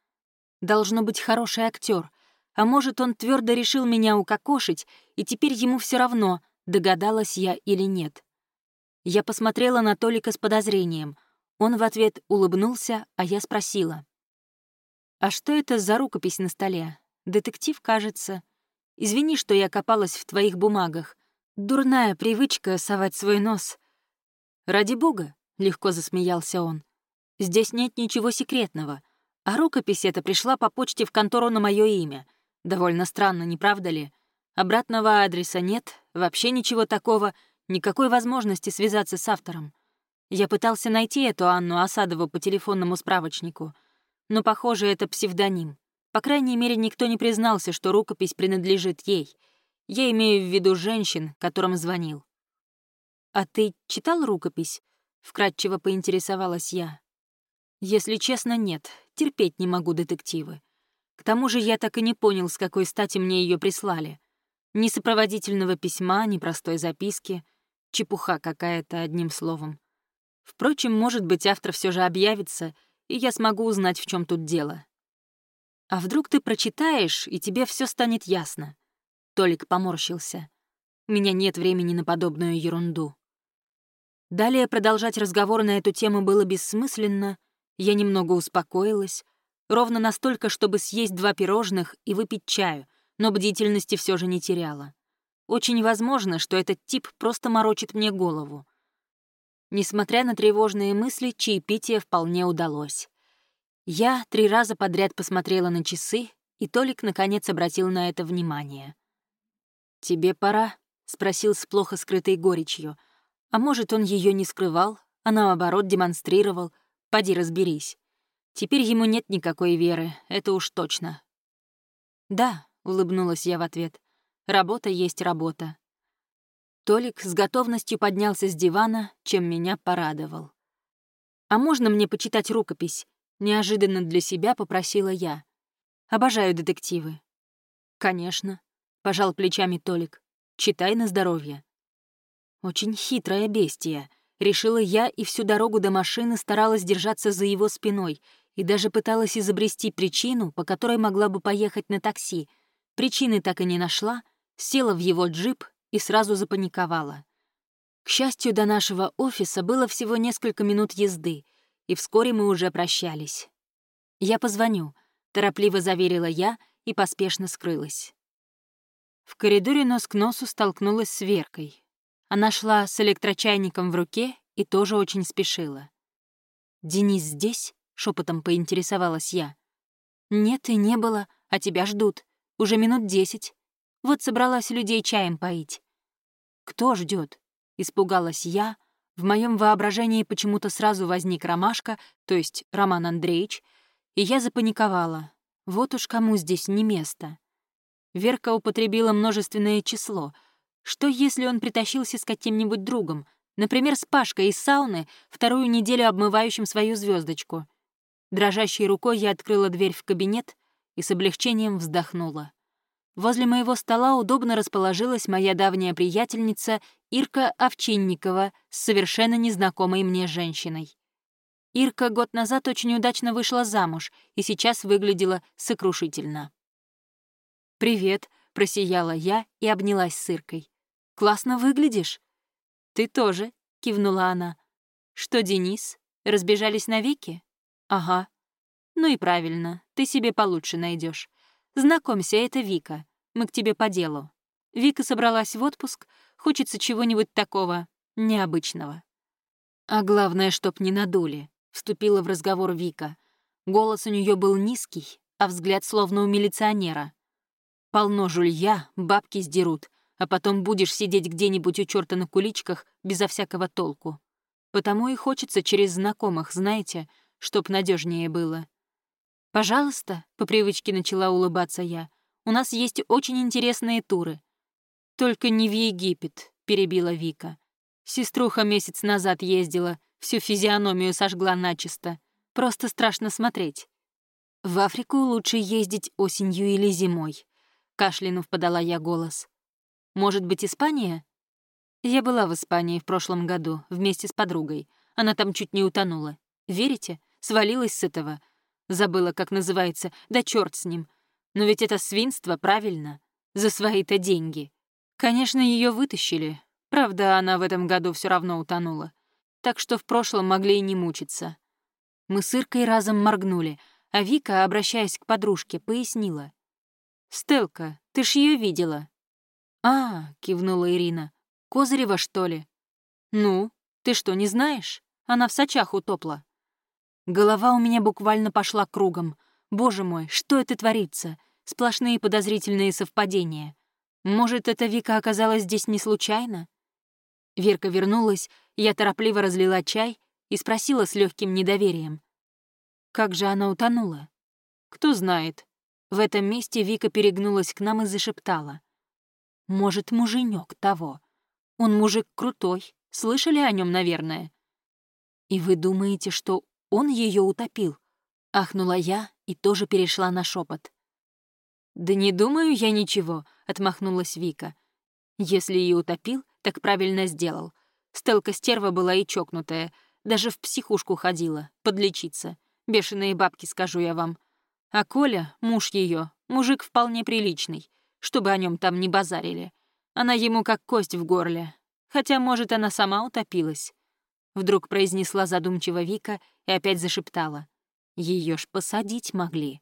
S1: Должно быть хороший актер, а может, он твердо решил меня укокошить, и теперь ему все равно, догадалась я или нет. Я посмотрела на Толика с подозрением. Он в ответ улыбнулся, а я спросила. «А что это за рукопись на столе? Детектив, кажется. Извини, что я копалась в твоих бумагах. Дурная привычка совать свой нос». «Ради бога», — легко засмеялся он. «Здесь нет ничего секретного, а рукопись эта пришла по почте в контору на мое имя. Довольно странно, не правда ли? Обратного адреса нет, вообще ничего такого, никакой возможности связаться с автором. Я пытался найти эту Анну Осадову по телефонному справочнику, но, похоже, это псевдоним. По крайней мере, никто не признался, что рукопись принадлежит ей. Я имею в виду женщин, которым звонил. «А ты читал рукопись?» — вкратчиво поинтересовалась я. «Если честно, нет. Терпеть не могу детективы. К тому же я так и не понял, с какой стати мне ее прислали. Ни сопроводительного письма, ни простой записки. Чепуха какая-то, одним словом. Впрочем, может быть, автор все же объявится, и я смогу узнать, в чем тут дело. А вдруг ты прочитаешь, и тебе все станет ясно? Толик поморщился. У меня нет времени на подобную ерунду. Далее продолжать разговор на эту тему было бессмысленно, я немного успокоилась, Ровно настолько, чтобы съесть два пирожных и выпить чаю, но бдительности все же не теряла. Очень возможно, что этот тип просто морочит мне голову. Несмотря на тревожные мысли, чаепитие вполне удалось. Я три раза подряд посмотрела на часы, и Толик наконец обратил на это внимание. «Тебе пора?» — спросил с плохо скрытой горечью. А может, он ее не скрывал, а наоборот демонстрировал. Поди разберись. Теперь ему нет никакой веры, это уж точно. «Да», — улыбнулась я в ответ, — «работа есть работа». Толик с готовностью поднялся с дивана, чем меня порадовал. «А можно мне почитать рукопись?» Неожиданно для себя попросила я. Обожаю детективы. Конечно, пожал плечами Толик. Читай на здоровье. Очень хитрая бестия. Решила я и всю дорогу до машины старалась держаться за его спиной и даже пыталась изобрести причину, по которой могла бы поехать на такси. Причины так и не нашла, села в его джип и сразу запаниковала. К счастью, до нашего офиса было всего несколько минут езды, и вскоре мы уже прощались. «Я позвоню», — торопливо заверила я и поспешно скрылась. В коридоре нос к носу столкнулась с Веркой. Она шла с электрочайником в руке и тоже очень спешила. «Денис здесь?» — шепотом поинтересовалась я. «Нет и не было, а тебя ждут. Уже минут десять. Вот собралась людей чаем поить». «Кто ждет? испугалась я, в моем воображении почему-то сразу возник Ромашка, то есть Роман Андреевич, и я запаниковала. Вот уж кому здесь не место. Верка употребила множественное число. Что, если он притащился с каким-нибудь другом, например, с Пашкой из сауны, вторую неделю обмывающим свою звездочку? Дрожащей рукой я открыла дверь в кабинет и с облегчением вздохнула. Возле моего стола удобно расположилась моя давняя приятельница Ирка Овчинникова с совершенно незнакомой мне женщиной. Ирка год назад очень удачно вышла замуж и сейчас выглядела сокрушительно. «Привет», — просияла я и обнялась с Иркой. «Классно выглядишь». «Ты тоже», — кивнула она. «Что, Денис, разбежались навеки?» «Ага». «Ну и правильно, ты себе получше найдешь. Знакомься, это Вика. Мы к тебе по делу. Вика собралась в отпуск, хочется чего-нибудь такого необычного. А главное, чтоб не надули, вступила в разговор Вика. Голос у нее был низкий, а взгляд словно у милиционера. Полно жулья, бабки сдерут, а потом будешь сидеть где-нибудь у черта на куличках безо всякого толку. Потому и хочется через знакомых, знаете, чтоб надежнее было. «Пожалуйста», — по привычке начала улыбаться я, — «у нас есть очень интересные туры». «Только не в Египет», — перебила Вика. Сеструха месяц назад ездила, всю физиономию сожгла начисто. Просто страшно смотреть. В Африку лучше ездить осенью или зимой. Кашлянув подала я голос. Может быть, Испания? Я была в Испании в прошлом году вместе с подругой. Она там чуть не утонула. Верите? Свалилась с этого — Забыла, как называется, да черт с ним. Но ведь это свинство, правильно? За свои-то деньги. Конечно, ее вытащили. Правда, она в этом году все равно утонула. Так что в прошлом могли и не мучиться. Мы с Иркой разом моргнули, а Вика, обращаясь к подружке, пояснила. «Стелка, ты ж ее видела». «А», — кивнула Ирина, — «Козырева, что ли?» «Ну, ты что, не знаешь? Она в сачах утопла». Голова у меня буквально пошла кругом. Боже мой, что это творится? Сплошные подозрительные совпадения. Может, эта Вика оказалась здесь не случайно? Верка вернулась, я торопливо разлила чай и спросила с легким недоверием. Как же она утонула? Кто знает. В этом месте Вика перегнулась к нам и зашептала. Может, муженек того. Он мужик крутой, слышали о нем, наверное. И вы думаете, что он ее утопил. Ахнула я и тоже перешла на шепот. «Да не думаю я ничего», — отмахнулась Вика. «Если и утопил, так правильно сделал. Стелка стерва была и чокнутая, даже в психушку ходила, подлечиться. Бешеные бабки, скажу я вам. А Коля, муж ее, мужик вполне приличный, чтобы о нем там не базарили. Она ему как кость в горле. Хотя, может, она сама утопилась. Вдруг произнесла задумчиво Вика и опять зашептала. Ее ж посадить могли.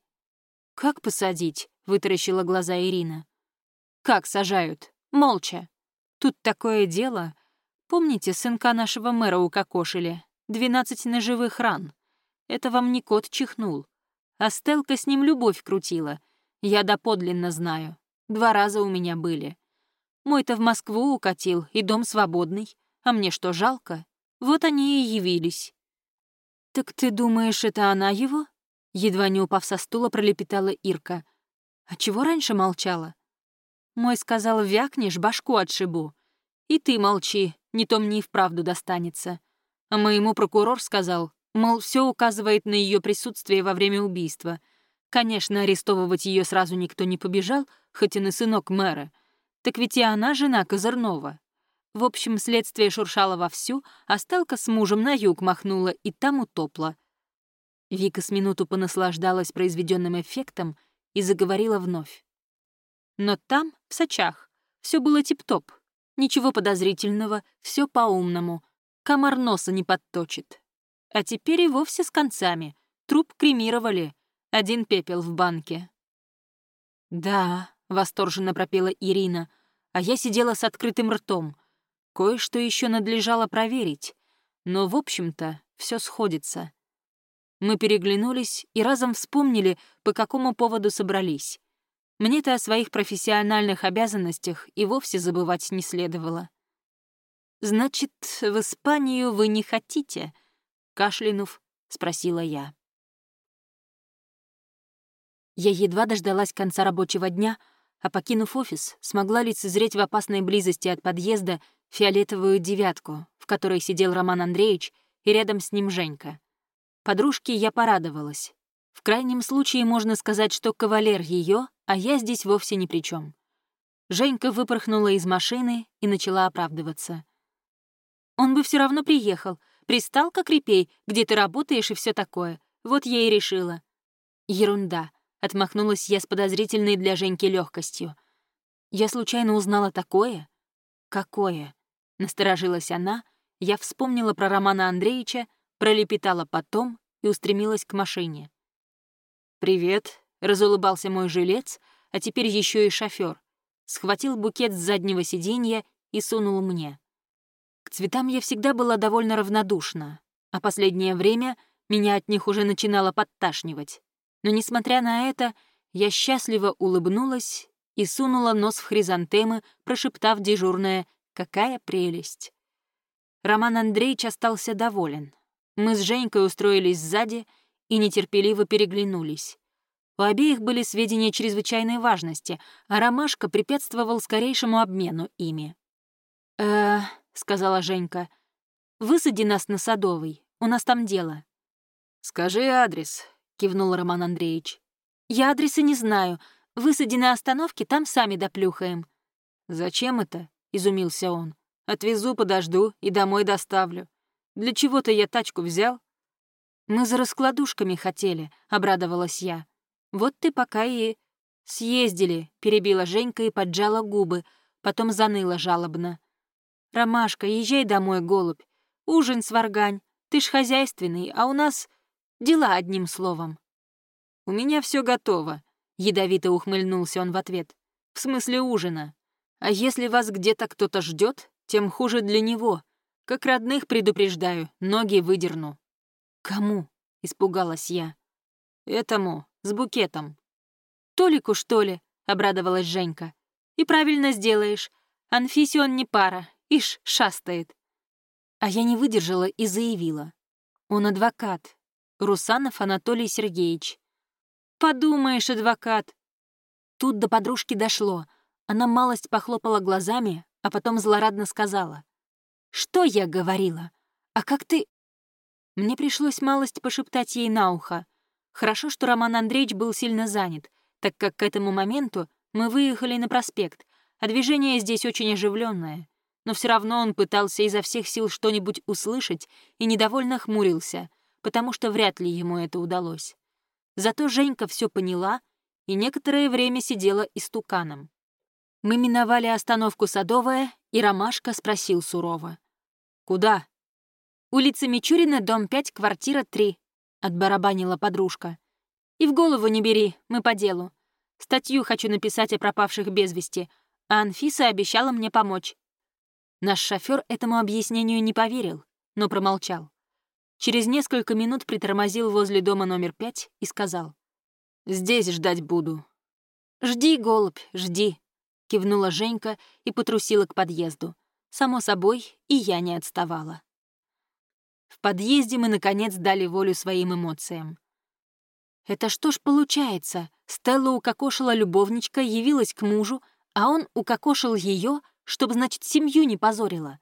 S1: «Как посадить?» — вытаращила глаза Ирина. «Как сажают? Молча. Тут такое дело. Помните, сынка нашего мэра укокошили? Двенадцать ножевых ран. Это вам не кот чихнул. А Стелка с ним любовь крутила. Я доподлинно знаю. Два раза у меня были. Мой-то в Москву укатил, и дом свободный. А мне что, жалко? Вот они и явились. «Так ты думаешь, это она его?» Едва не упав со стула, пролепетала Ирка. «А чего раньше молчала?» Мой сказал, вякнешь, башку отшибу. И ты молчи, не то мне и вправду достанется. А моему прокурор сказал, мол, все указывает на ее присутствие во время убийства. Конечно, арестовывать ее сразу никто не побежал, хоть и на сынок мэра. Так ведь и она жена Козырнова. В общем, следствие шуршало вовсю, а Стелка с мужем на юг махнула и там утопла. Вика с минуту понаслаждалась произведенным эффектом и заговорила вновь. Но там, в Сочах, все было тип-топ. Ничего подозрительного, все по-умному. Комар носа не подточит. А теперь и вовсе с концами. Труп кремировали. Один пепел в банке. «Да», — восторженно пропела Ирина, а я сидела с открытым ртом. Кое-что еще надлежало проверить. Но, в общем-то, все сходится. Мы переглянулись и разом вспомнили, по какому поводу собрались. Мне-то о своих профессиональных обязанностях и вовсе забывать не следовало. «Значит, в Испанию вы не хотите?» — кашлянув, спросила я. Я едва дождалась конца рабочего дня, а, покинув офис, смогла лицезреть в опасной близости от подъезда фиолетовую девятку, в которой сидел Роман Андреевич, и рядом с ним Женька. Подружке я порадовалась. В крайнем случае можно сказать, что кавалер ее, а я здесь вовсе ни при чем. Женька выпорхнула из машины и начала оправдываться. «Он бы все равно приехал. Пристал, как репей, где ты работаешь и все такое. Вот я и решила». «Ерунда», — отмахнулась я с подозрительной для Женьки легкостью. «Я случайно узнала такое?» «Какое?» — насторожилась она. Я вспомнила про Романа Андреевича, пролепетала потом и устремилась к машине. «Привет», — разулыбался мой жилец, а теперь еще и шофер. Схватил букет с заднего сиденья и сунул мне. К цветам я всегда была довольно равнодушна, а последнее время меня от них уже начинало подташнивать. Но, несмотря на это, я счастливо улыбнулась и сунула нос в хризантемы, прошептав дежурное «Какая прелесть!». Роман Андреевич остался доволен. Мы с Женькой устроились сзади — и нетерпеливо переглянулись. У обеих были сведения чрезвычайной важности, а Ромашка препятствовал скорейшему обмену ими. «Э-э», сказала Женька, — «высади нас на Садовый, у нас там дело». «Скажи адрес», — кивнул Роман Андреевич. «Я адреса не знаю. Высади на остановке, там сами доплюхаем». «Зачем это?» — изумился он. «Отвезу, подожду и домой доставлю. Для чего-то я тачку взял, «Мы за раскладушками хотели», — обрадовалась я. «Вот ты пока и...» «Съездили», — перебила Женька и поджала губы, потом заныла жалобно. «Ромашка, езжай домой, голубь. Ужин сваргань. Ты ж хозяйственный, а у нас... дела одним словом». «У меня все готово», — ядовито ухмыльнулся он в ответ. «В смысле ужина. А если вас где-то кто-то ждет, тем хуже для него. Как родных предупреждаю, ноги выдерну». «Кому?» — испугалась я. «Этому, с букетом». «Толику, что ли?» — обрадовалась Женька. «И правильно сделаешь. Анфисе он не пара, ишь, шастает». А я не выдержала и заявила. «Он адвокат. Русанов Анатолий Сергеевич». «Подумаешь, адвокат!» Тут до подружки дошло. Она малость похлопала глазами, а потом злорадно сказала. «Что я говорила? А как ты мне пришлось малость пошептать ей на ухо. Хорошо, что Роман Андреевич был сильно занят, так как к этому моменту мы выехали на проспект, а движение здесь очень оживленное. Но все равно он пытался изо всех сил что-нибудь услышать и недовольно хмурился, потому что вряд ли ему это удалось. Зато Женька все поняла и некоторое время сидела истуканом. Мы миновали остановку Садовая, и Ромашка спросил сурово. «Куда?» Улица Мичурина, дом 5, квартира 3», — отбарабанила подружка. «И в голову не бери, мы по делу. Статью хочу написать о пропавших без вести, а Анфиса обещала мне помочь». Наш шофер этому объяснению не поверил, но промолчал. Через несколько минут притормозил возле дома номер пять и сказал. «Здесь ждать буду». «Жди, голубь, жди», — кивнула Женька и потрусила к подъезду. Само собой, и я не отставала. В подъезде мы, наконец, дали волю своим эмоциям. Это что ж получается? Стелла укокошила любовничка, явилась к мужу, а он укокошил ее, чтобы, значит, семью не позорила.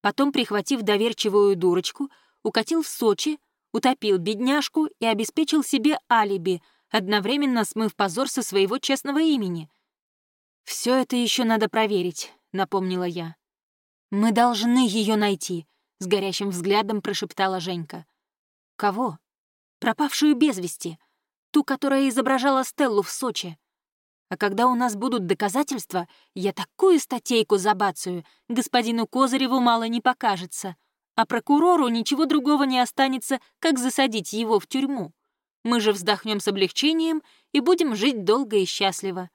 S1: Потом, прихватив доверчивую дурочку, укатил в Сочи, утопил бедняжку и обеспечил себе алиби, одновременно смыв позор со своего честного имени. Все это еще надо проверить», — напомнила я. «Мы должны ее найти», — с горящим взглядом прошептала Женька. «Кого?» «Пропавшую без вести ту, которая изображала Стеллу в Сочи. А когда у нас будут доказательства, я такую статейку забацаю, господину Козыреву мало не покажется. А прокурору ничего другого не останется, как засадить его в тюрьму. Мы же вздохнем с облегчением и будем жить долго и счастливо.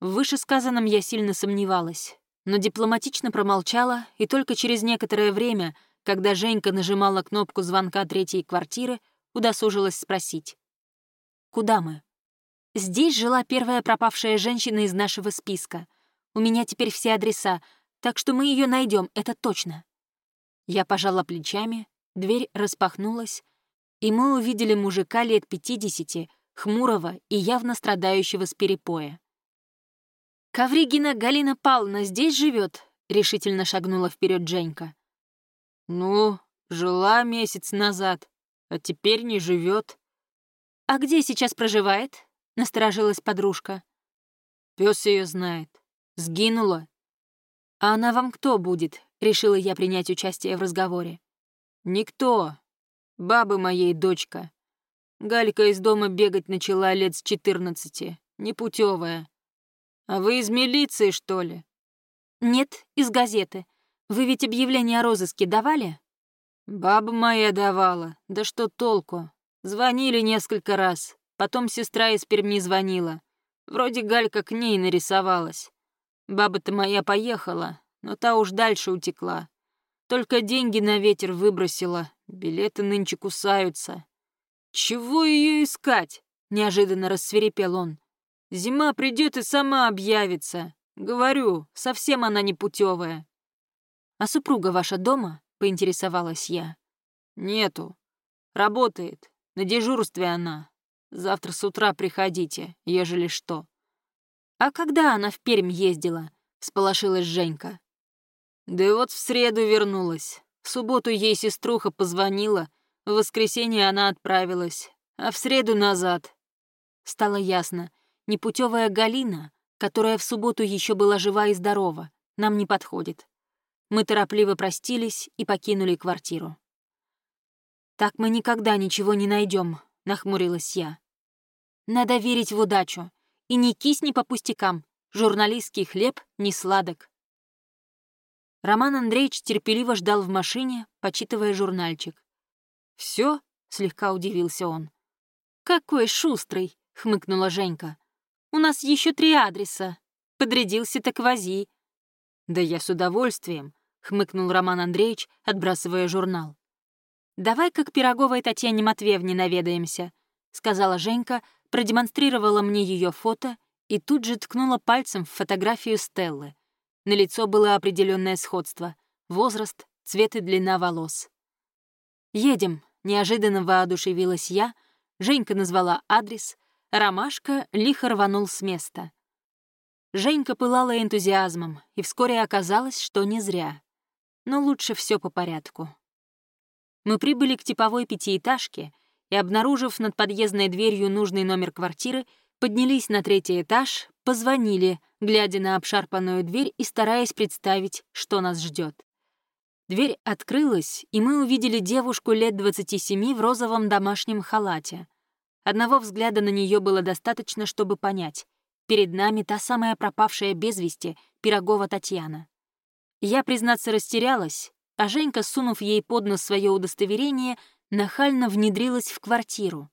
S1: В вышесказанном я сильно сомневалась, но дипломатично промолчала, и только через некоторое время, когда Женька нажимала кнопку звонка третьей квартиры, удосужилась спросить. Куда мы? Здесь жила первая пропавшая женщина из нашего списка. У меня теперь все адреса, так что мы ее найдем, это точно. Я пожала плечами, дверь распахнулась, и мы увидели мужика лет пятидесяти, хмурого и явно страдающего с перепоя. «Ковригина Галина Павловна здесь живет? решительно шагнула вперед Женька.
S2: «Ну, жила месяц назад, а теперь не живет.
S1: «А где сейчас проживает?» — насторожилась подружка.
S2: Пес ее знает. Сгинула.
S1: «А она вам кто будет?» — решила я принять участие в разговоре.
S2: «Никто. Бабы моей дочка. Галька из дома бегать начала лет с четырнадцати, непутевая. А вы из милиции, что ли?»
S1: «Нет, из газеты. Вы ведь объявление о розыске давали?»
S2: «Баба моя давала. Да что толку? Звонили несколько раз. Потом сестра из Перми звонила. Вроде Галька к ней нарисовалась. Баба-то моя поехала, но та уж дальше утекла. Только деньги на ветер выбросила, билеты нынче кусаются. «Чего ее искать?» — неожиданно рассверепел он. «Зима придет и сама объявится. Говорю, совсем она не путевая.
S1: «А супруга ваша дома?» — поинтересовалась я.
S2: «Нету. Работает. На дежурстве она. Завтра с утра приходите, ежели что».
S1: «А когда она в Пермь ездила?» — всполошилась Женька.
S2: «Да и вот в среду вернулась. В субботу ей сеструха позвонила, в воскресенье она отправилась, а в среду назад».
S1: Стало ясно, непутевая Галина, которая в субботу еще была жива и здорова, нам не подходит. Мы торопливо простились и покинули квартиру. «Так мы никогда ничего не найдем, нахмурилась я. «Надо верить в удачу. И не кисни по пустякам. Журналистский хлеб не сладок». Роман Андреевич терпеливо ждал в машине, почитывая журнальчик. Все? слегка удивился он. «Какой шустрый!» — хмыкнула Женька. «У нас еще три адреса. Подрядился так вози».
S2: «Да я с удовольствием», — хмыкнул Роман Андреевич, отбрасывая журнал.
S1: «Давай как Пироговой Татьяне Матвеевне наведаемся», — сказала Женька, продемонстрировала мне ее фото и тут же ткнула пальцем в фотографию Стеллы. На лицо было определенное сходство — возраст, цвет и длина волос. «Едем», — неожиданно воодушевилась я, Женька назвала адрес, Ромашка лихо рванул с места. Женька пылала энтузиазмом, и вскоре оказалось, что не зря. Но лучше все по порядку. Мы прибыли к типовой пятиэтажке и, обнаружив над подъездной дверью нужный номер квартиры, поднялись на третий этаж, позвонили, глядя на обшарпанную дверь и стараясь представить, что нас ждет. Дверь открылась, и мы увидели девушку лет 27 в розовом домашнем халате. Одного взгляда на нее было достаточно, чтобы понять. Перед нами та самая пропавшая без вести Пирогова Татьяна. Я, признаться, растерялась, а Женька, сунув ей под нос свое удостоверение, нахально внедрилась в квартиру.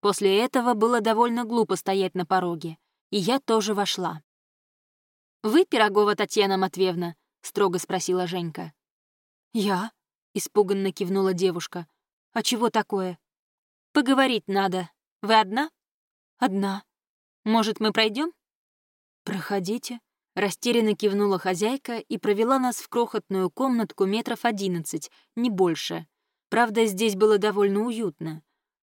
S1: После этого было довольно глупо стоять на пороге, и я тоже вошла. «Вы Пирогова Татьяна Матвеевна?» — строго спросила Женька. «Я?» — испуганно кивнула девушка.
S2: «А чего такое?» «Поговорить надо. Вы одна?» «Одна. Может, мы пройдем? «Проходите», — растерянно кивнула хозяйка и провела нас в крохотную комнатку метров одиннадцать, не больше. Правда, здесь было довольно уютно.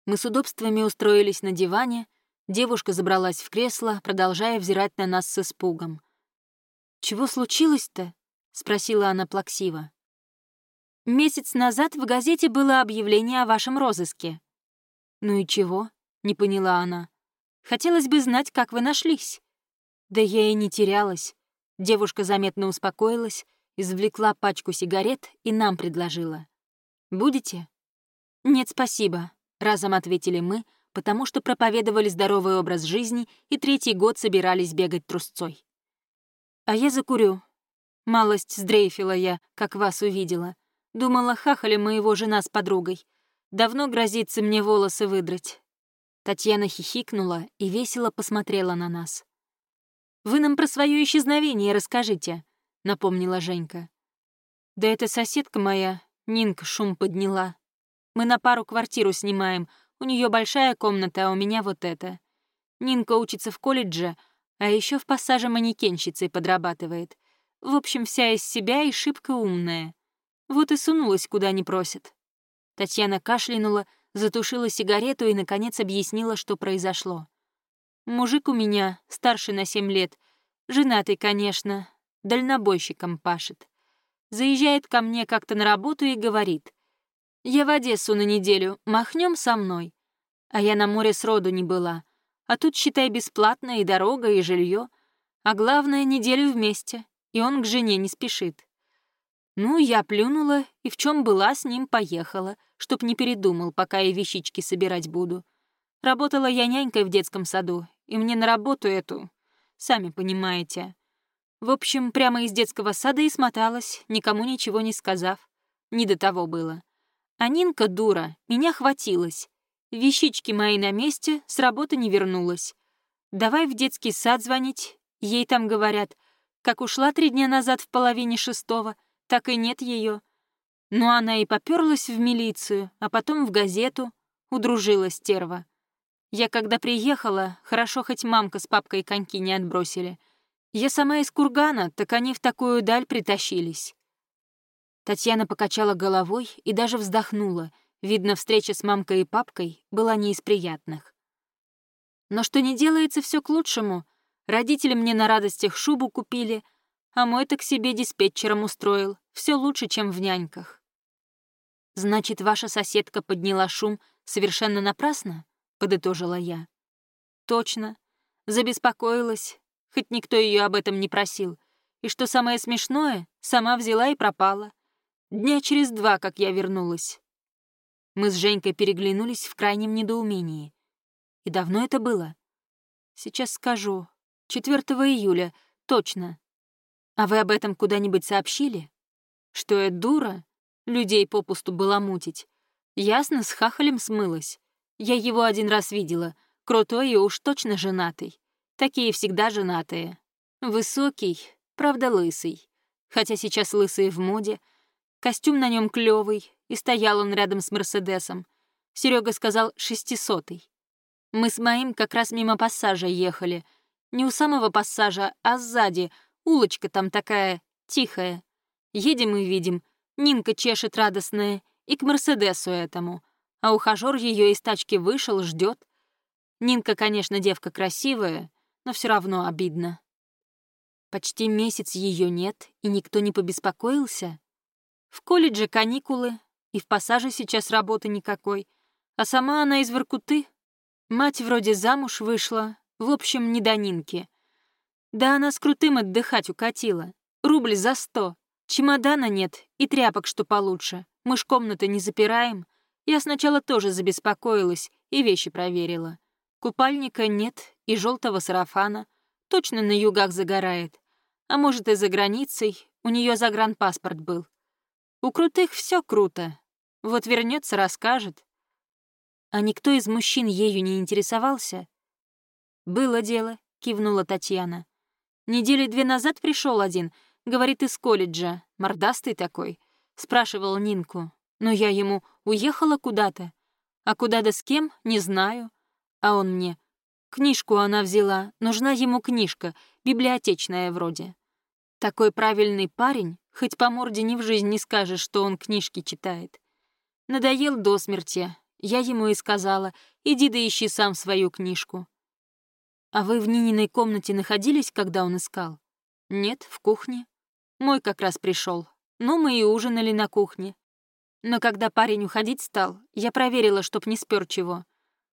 S2: Мы с удобствами устроились на диване, девушка забралась в кресло, продолжая взирать на нас с испугом. «Чего случилось-то?» — спросила она плаксиво. «Месяц назад в газете было объявление о вашем розыске». «Ну и чего?» — не поняла она. «Хотелось бы знать, как вы нашлись». Да я и не терялась. Девушка заметно успокоилась, извлекла пачку сигарет и нам предложила. «Будете?» «Нет, спасибо», — разом ответили мы, потому что проповедовали здоровый образ жизни и третий год собирались бегать трусцой. «А я закурю». Малость сдрейфила я, как вас увидела. Думала, хахали моего жена с подругой. Давно грозится мне волосы выдрать. Татьяна хихикнула и весело посмотрела на нас. «Вы нам про свое исчезновение расскажите», — напомнила Женька. «Да это соседка моя, Нинка, шум подняла. Мы на пару квартиру снимаем, у нее большая комната, а у меня вот эта. Нинка учится в колледже, а еще в пассаже манекенщицей подрабатывает. В общем, вся из себя и шибко умная. Вот и сунулась, куда не просят». Татьяна кашлянула, затушила сигарету и, наконец, объяснила, что произошло. Мужик у меня, старше на семь лет, женатый, конечно, дальнобойщиком пашет. Заезжает ко мне как-то на работу и говорит, «Я в Одессу на неделю, махнем со мной». А я на море сроду не была. А тут, считай, бесплатно и дорога, и жилье. А главное, неделю вместе, и он к жене не спешит. Ну, я плюнула и в чем была, с ним поехала, чтоб не передумал, пока я вещички собирать буду. Работала я нянькой в детском саду и мне на работу эту, сами понимаете. В общем, прямо из детского сада и смоталась, никому ничего не сказав. Не до того было. А Нинка, дура, меня хватилась. Вещички мои на месте, с работы не вернулась. Давай в детский сад звонить, ей там говорят. Как ушла три дня назад в половине шестого, так и нет ее. Но она и поперлась в милицию, а потом в газету. Удружила стерва. Я когда приехала, хорошо хоть мамка с папкой коньки не отбросили. Я сама из Кургана, так они в такую даль притащились. Татьяна покачала головой и даже вздохнула. Видно, встреча с мамкой и папкой была не из приятных. Но что не делается все к лучшему. Родители мне на радостях шубу купили, а мой так себе диспетчером устроил. Все лучше, чем в няньках. Значит, ваша соседка подняла шум совершенно напрасно? — подытожила я. «Точно. Забеспокоилась, хоть никто ее об этом не просил. И что самое смешное, сама взяла и пропала. Дня через два, как я вернулась». Мы с Женькой переглянулись в крайнем недоумении. И давно это было? Сейчас скажу. 4 июля, точно. А вы об этом куда-нибудь сообщили? Что я дура? Людей попусту было мутить. Ясно, с хахалем смылась. Я его один раз видела. Крутой и уж точно женатый. Такие всегда женатые. Высокий, правда лысый. Хотя сейчас лысые в моде. Костюм на нем клёвый, и стоял он рядом с Мерседесом. Серега сказал шестисотый. Мы с моим как раз мимо пассажа ехали. Не у самого пассажа, а сзади. Улочка там такая, тихая. Едем и видим. Нинка чешет радостная, и к Мерседесу этому а ухажёр ее из тачки вышел, ждет. Нинка, конечно, девка красивая, но все равно обидно. Почти месяц ее нет, и никто не побеспокоился. В колледже каникулы, и в пассаже сейчас работы никакой, а сама она из Воркуты. Мать вроде замуж вышла, в общем, не до Нинки. Да она с крутым отдыхать укатила. Рубль за сто. Чемодана нет и тряпок, что получше. Мы ж комнаты не запираем. Я сначала тоже забеспокоилась и вещи проверила. Купальника нет и желтого сарафана. Точно на югах загорает. А может, и за границей. У нее загранпаспорт был. У крутых все круто. Вот вернется, расскажет. А никто из мужчин ею не интересовался? «Было дело», — кивнула Татьяна. «Недели две назад пришел один, говорит, из колледжа, мордастый такой. Спрашивал Нинку, но я ему Уехала куда-то. А куда да с кем, не знаю. А он мне. Книжку она взяла, нужна ему книжка, библиотечная вроде. Такой правильный парень, хоть по морде ни в жизнь не скажешь, что он книжки читает. Надоел до смерти. Я ему и сказала, иди да ищи сам свою книжку. А вы в Нининой комнате находились, когда он искал? Нет, в кухне. Мой как раз пришел. Ну, мы и ужинали на кухне. Но когда парень уходить стал, я проверила, чтоб не спер чего.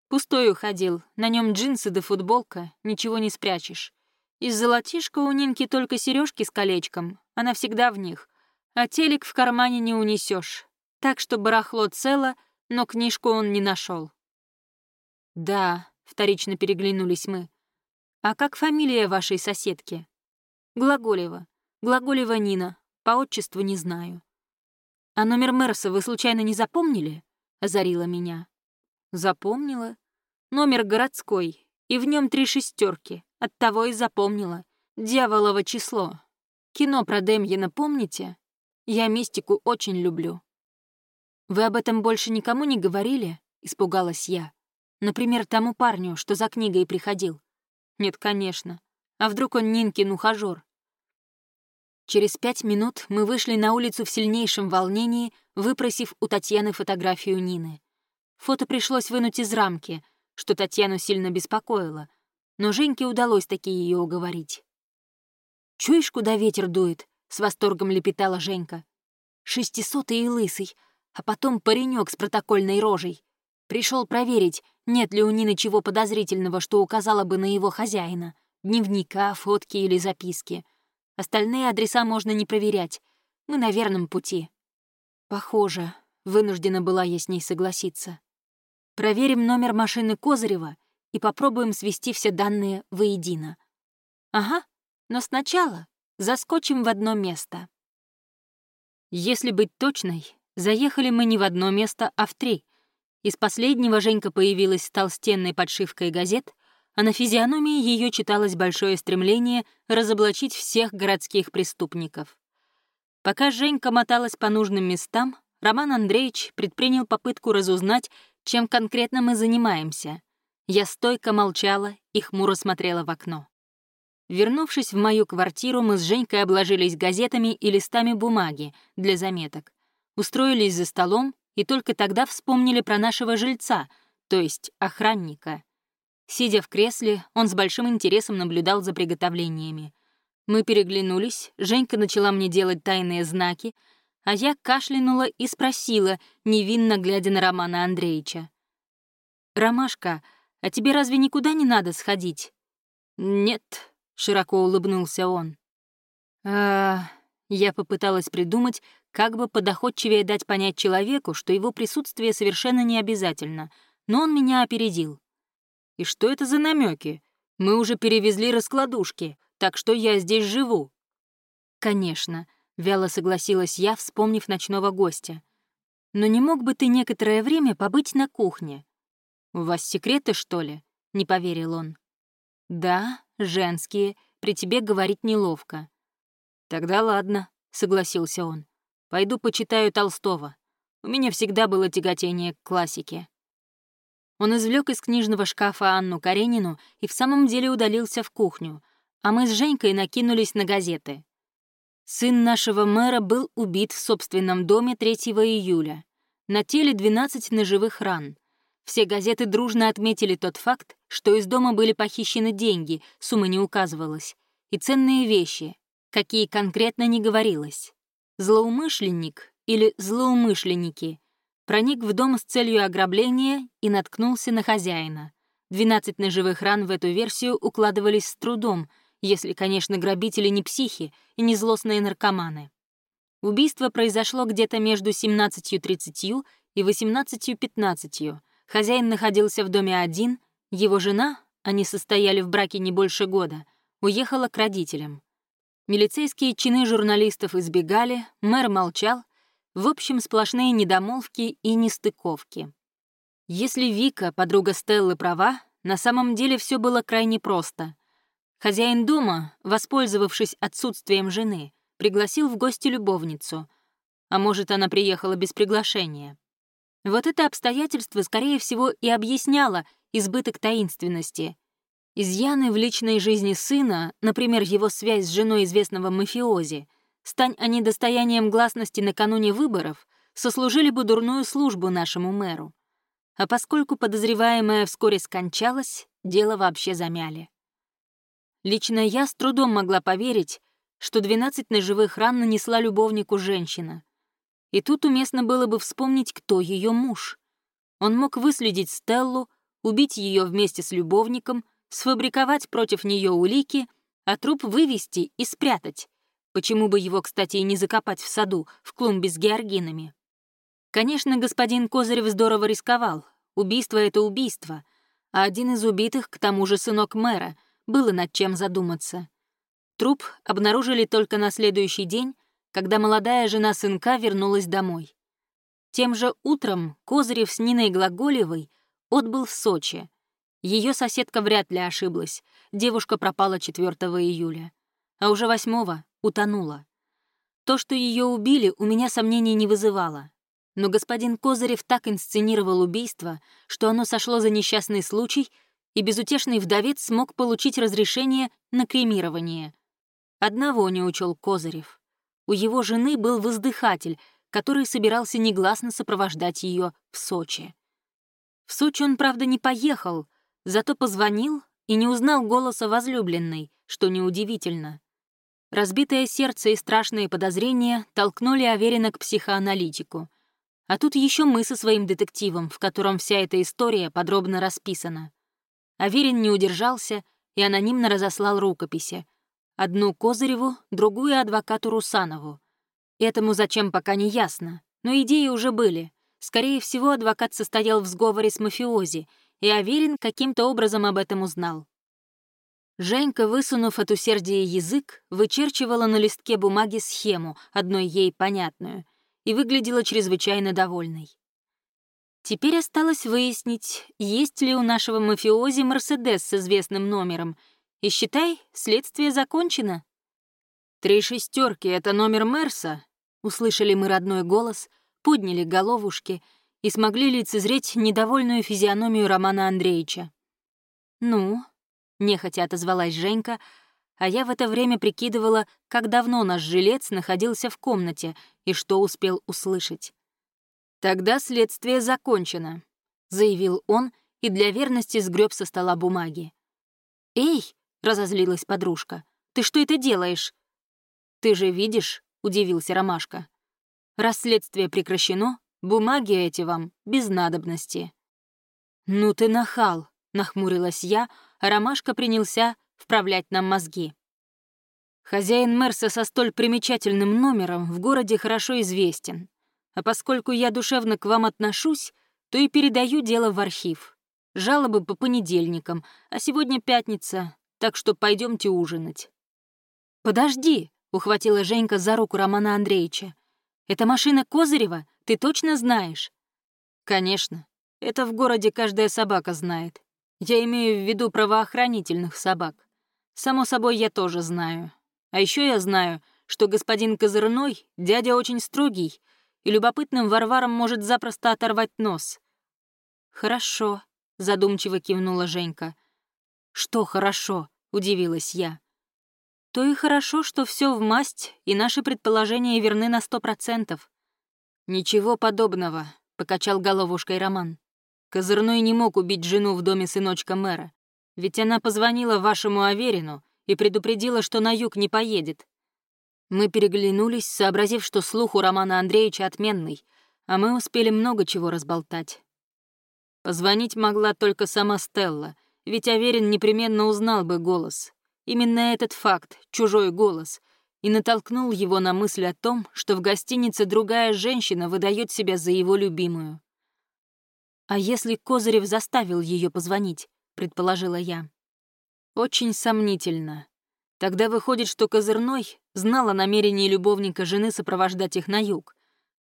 S2: Пустой уходил, на нем джинсы да футболка, ничего не спрячешь. Из золотишка у Нинки только сережки с колечком, она всегда в них, а телек в кармане не унесешь. Так что барахло цело, но книжку он не нашел. «Да», — вторично переглянулись мы. «А как фамилия вашей соседки?» «Глаголева. Глаголева Нина. По отчеству не знаю». «А номер Мерса вы случайно не запомнили?» — озарила меня. «Запомнила. Номер городской, и в нем три шестерки. Оттого и запомнила. Дьяволово число. Кино про Демьена помните? Я мистику очень люблю. «Вы об этом больше никому не говорили?» — испугалась я. «Например, тому парню, что за книгой приходил». «Нет, конечно. А вдруг он Нинкин ухажёр?» Через пять минут мы вышли на улицу в сильнейшем волнении, выпросив у Татьяны фотографию Нины. Фото пришлось вынуть из рамки, что Татьяну сильно беспокоило, но Женьке удалось таки ее уговорить. «Чуешь, куда ветер дует?» — с восторгом лепетала Женька. «Шестисотый и лысый, а потом паренек с протокольной рожей. Пришел проверить, нет ли у Нины чего подозрительного, что указало бы на его хозяина. Дневника, фотки или записки. Остальные адреса можно не проверять. Мы на верном пути. Похоже, вынуждена была я с ней согласиться. Проверим номер машины Козырева и попробуем свести все данные воедино. Ага, но сначала заскочим в одно место. Если быть точной, заехали мы не в одно место, а в три. Из последнего Женька появилась с толстенной подшивкой газет, а на физиономии ее читалось большое стремление разоблачить всех городских преступников. Пока Женька моталась по нужным местам, Роман Андреевич предпринял попытку разузнать, чем конкретно мы занимаемся. Я стойко молчала и хмуро смотрела в окно. Вернувшись в мою квартиру, мы с Женькой обложились газетами и листами бумаги для заметок, устроились за столом и только тогда вспомнили про нашего жильца, то есть охранника. Сидя в кресле, он с большим интересом наблюдал за приготовлениями. Мы переглянулись, Женька начала мне делать тайные знаки, а я кашлянула и спросила, невинно глядя на Романа Андреевича. «Ромашка, а тебе разве никуда не надо сходить?» «Нет», — широко улыбнулся он. «А...» Я попыталась придумать, как бы подоходчивее дать понять человеку, что его присутствие совершенно не обязательно, но он меня опередил. «И что это за намеки? Мы уже перевезли раскладушки, так что я здесь живу». «Конечно», — вяло согласилась я, вспомнив ночного гостя. «Но не мог бы ты некоторое время побыть на кухне?» «У вас секреты, что ли?» — не поверил он. «Да, женские, при тебе говорить неловко». «Тогда ладно», — согласился он. «Пойду почитаю Толстого. У меня всегда было тяготение к классике». Он извлек из книжного шкафа Анну Каренину и в самом деле удалился в кухню, а мы с Женькой накинулись на газеты. Сын нашего мэра был убит в собственном доме 3 июля. На теле 12 ножевых ран. Все газеты дружно отметили тот факт, что из дома были похищены деньги, сумма не указывалась, и ценные вещи, какие конкретно не говорилось. Злоумышленник или злоумышленники проник в дом с целью ограбления и наткнулся на хозяина. 12 ножевых ран в эту версию укладывались с трудом, если, конечно, грабители не психи и не злостные наркоманы. Убийство произошло где-то между 17.30 и 18.15, Хозяин находился в доме один, его жена, они состояли в браке не больше года, уехала к родителям. Милицейские чины журналистов избегали, мэр молчал, в общем, сплошные недомолвки и нестыковки. Если Вика, подруга Стеллы, права, на самом деле все было крайне просто. Хозяин дома, воспользовавшись отсутствием жены, пригласил в гости любовницу, а может, она приехала без приглашения.
S1: Вот это обстоятельство, скорее всего, и объясняло избыток таинственности. Изъяны в личной жизни сына, например, его связь с женой известного мафиози, стань они достоянием гласности накануне выборов, сослужили бы дурную службу нашему мэру. А поскольку подозреваемая вскоре скончалась, дело вообще замяли. Лично я с трудом могла поверить, что 12 ножевых ран нанесла любовнику женщина. И тут уместно было бы вспомнить, кто ее муж. Он мог выследить Стеллу, убить ее вместе с любовником, сфабриковать против нее улики, а труп вывести и спрятать. Почему бы его, кстати, и не закопать в саду, в клумбе с георгинами? Конечно, господин Козырев здорово рисковал. Убийство — это убийство. А один из убитых, к тому же сынок мэра, было над чем задуматься. Труп обнаружили только на следующий день, когда молодая жена сынка вернулась домой. Тем же утром Козырев с Ниной Глаголевой отбыл в Сочи. Ее соседка вряд ли ошиблась. Девушка пропала 4 июля. А уже 8 утонула. То, что ее убили, у меня сомнений не вызывало. Но господин Козырев так инсценировал убийство, что оно сошло за несчастный случай, и безутешный вдовец смог получить разрешение на кремирование — Одного не учел Козырев. У его жены был воздыхатель, который собирался негласно сопровождать ее в Сочи. В Сочи он, правда, не поехал, зато позвонил и не узнал голоса возлюбленной, что неудивительно. Разбитое сердце и страшные подозрения толкнули Аверина к психоаналитику. А тут еще мы со своим детективом, в котором вся эта история подробно расписана. Аверин не удержался и анонимно разослал рукописи, Одну Козыреву, другую адвокату Русанову. Этому зачем пока не ясно, но идеи уже были. Скорее всего, адвокат состоял в сговоре с мафиози, и Аверин каким-то образом об этом узнал. Женька, высунув от усердия язык, вычерчивала на листке бумаги схему, одной ей понятную, и выглядела чрезвычайно довольной. Теперь осталось выяснить, есть ли у нашего мафиози Мерседес с известным номером — и считай, следствие закончено. «Три шестерки — это номер Мерса», — услышали мы родной голос, подняли головушки и смогли лицезреть недовольную физиономию Романа Андреевича. «Ну?» — нехотя отозвалась Женька, а я в это время прикидывала, как давно наш жилец находился в комнате и что успел услышать. «Тогда следствие закончено», — заявил он и для верности сгреб со стола бумаги. «Эй!» разозлилась подружка. «Ты что это делаешь?» «Ты же видишь», — удивился Ромашка. «Расследствие прекращено, бумаги эти вам без надобности». «Ну ты нахал», — нахмурилась я, а Ромашка принялся вправлять нам мозги. Хозяин Мерса со столь примечательным номером в городе хорошо известен, а поскольку я душевно к вам отношусь, то и передаю дело в архив. Жалобы по понедельникам, а сегодня пятница, так что пойдемте ужинать». «Подожди», — ухватила Женька за руку Романа Андреевича. «Это машина Козырева, ты точно знаешь?» «Конечно. Это в городе каждая собака знает. Я имею в виду правоохранительных собак. Само собой, я тоже знаю. А еще я знаю, что господин Козырной — дядя очень строгий, и любопытным варварам может запросто оторвать нос». «Хорошо», — задумчиво кивнула Женька. «Что хорошо?» — удивилась я. «То и хорошо, что все в масть, и наши предположения верны на сто процентов». «Ничего подобного», — покачал головушкой Роман. «Козырной не мог убить жену в доме сыночка мэра, ведь она позвонила вашему Аверину и предупредила, что на юг не поедет. Мы переглянулись, сообразив, что слух у Романа Андреевича отменный, а мы успели много чего разболтать. Позвонить могла только сама Стелла, ведь Аверин непременно узнал бы голос. Именно этот факт, чужой голос, и натолкнул его на мысль о том, что в гостинице другая женщина выдает себя за его любимую. «А если Козырев заставил ее позвонить?» — предположила я. «Очень сомнительно. Тогда выходит, что Козырной знал о намерении любовника жены сопровождать их на юг.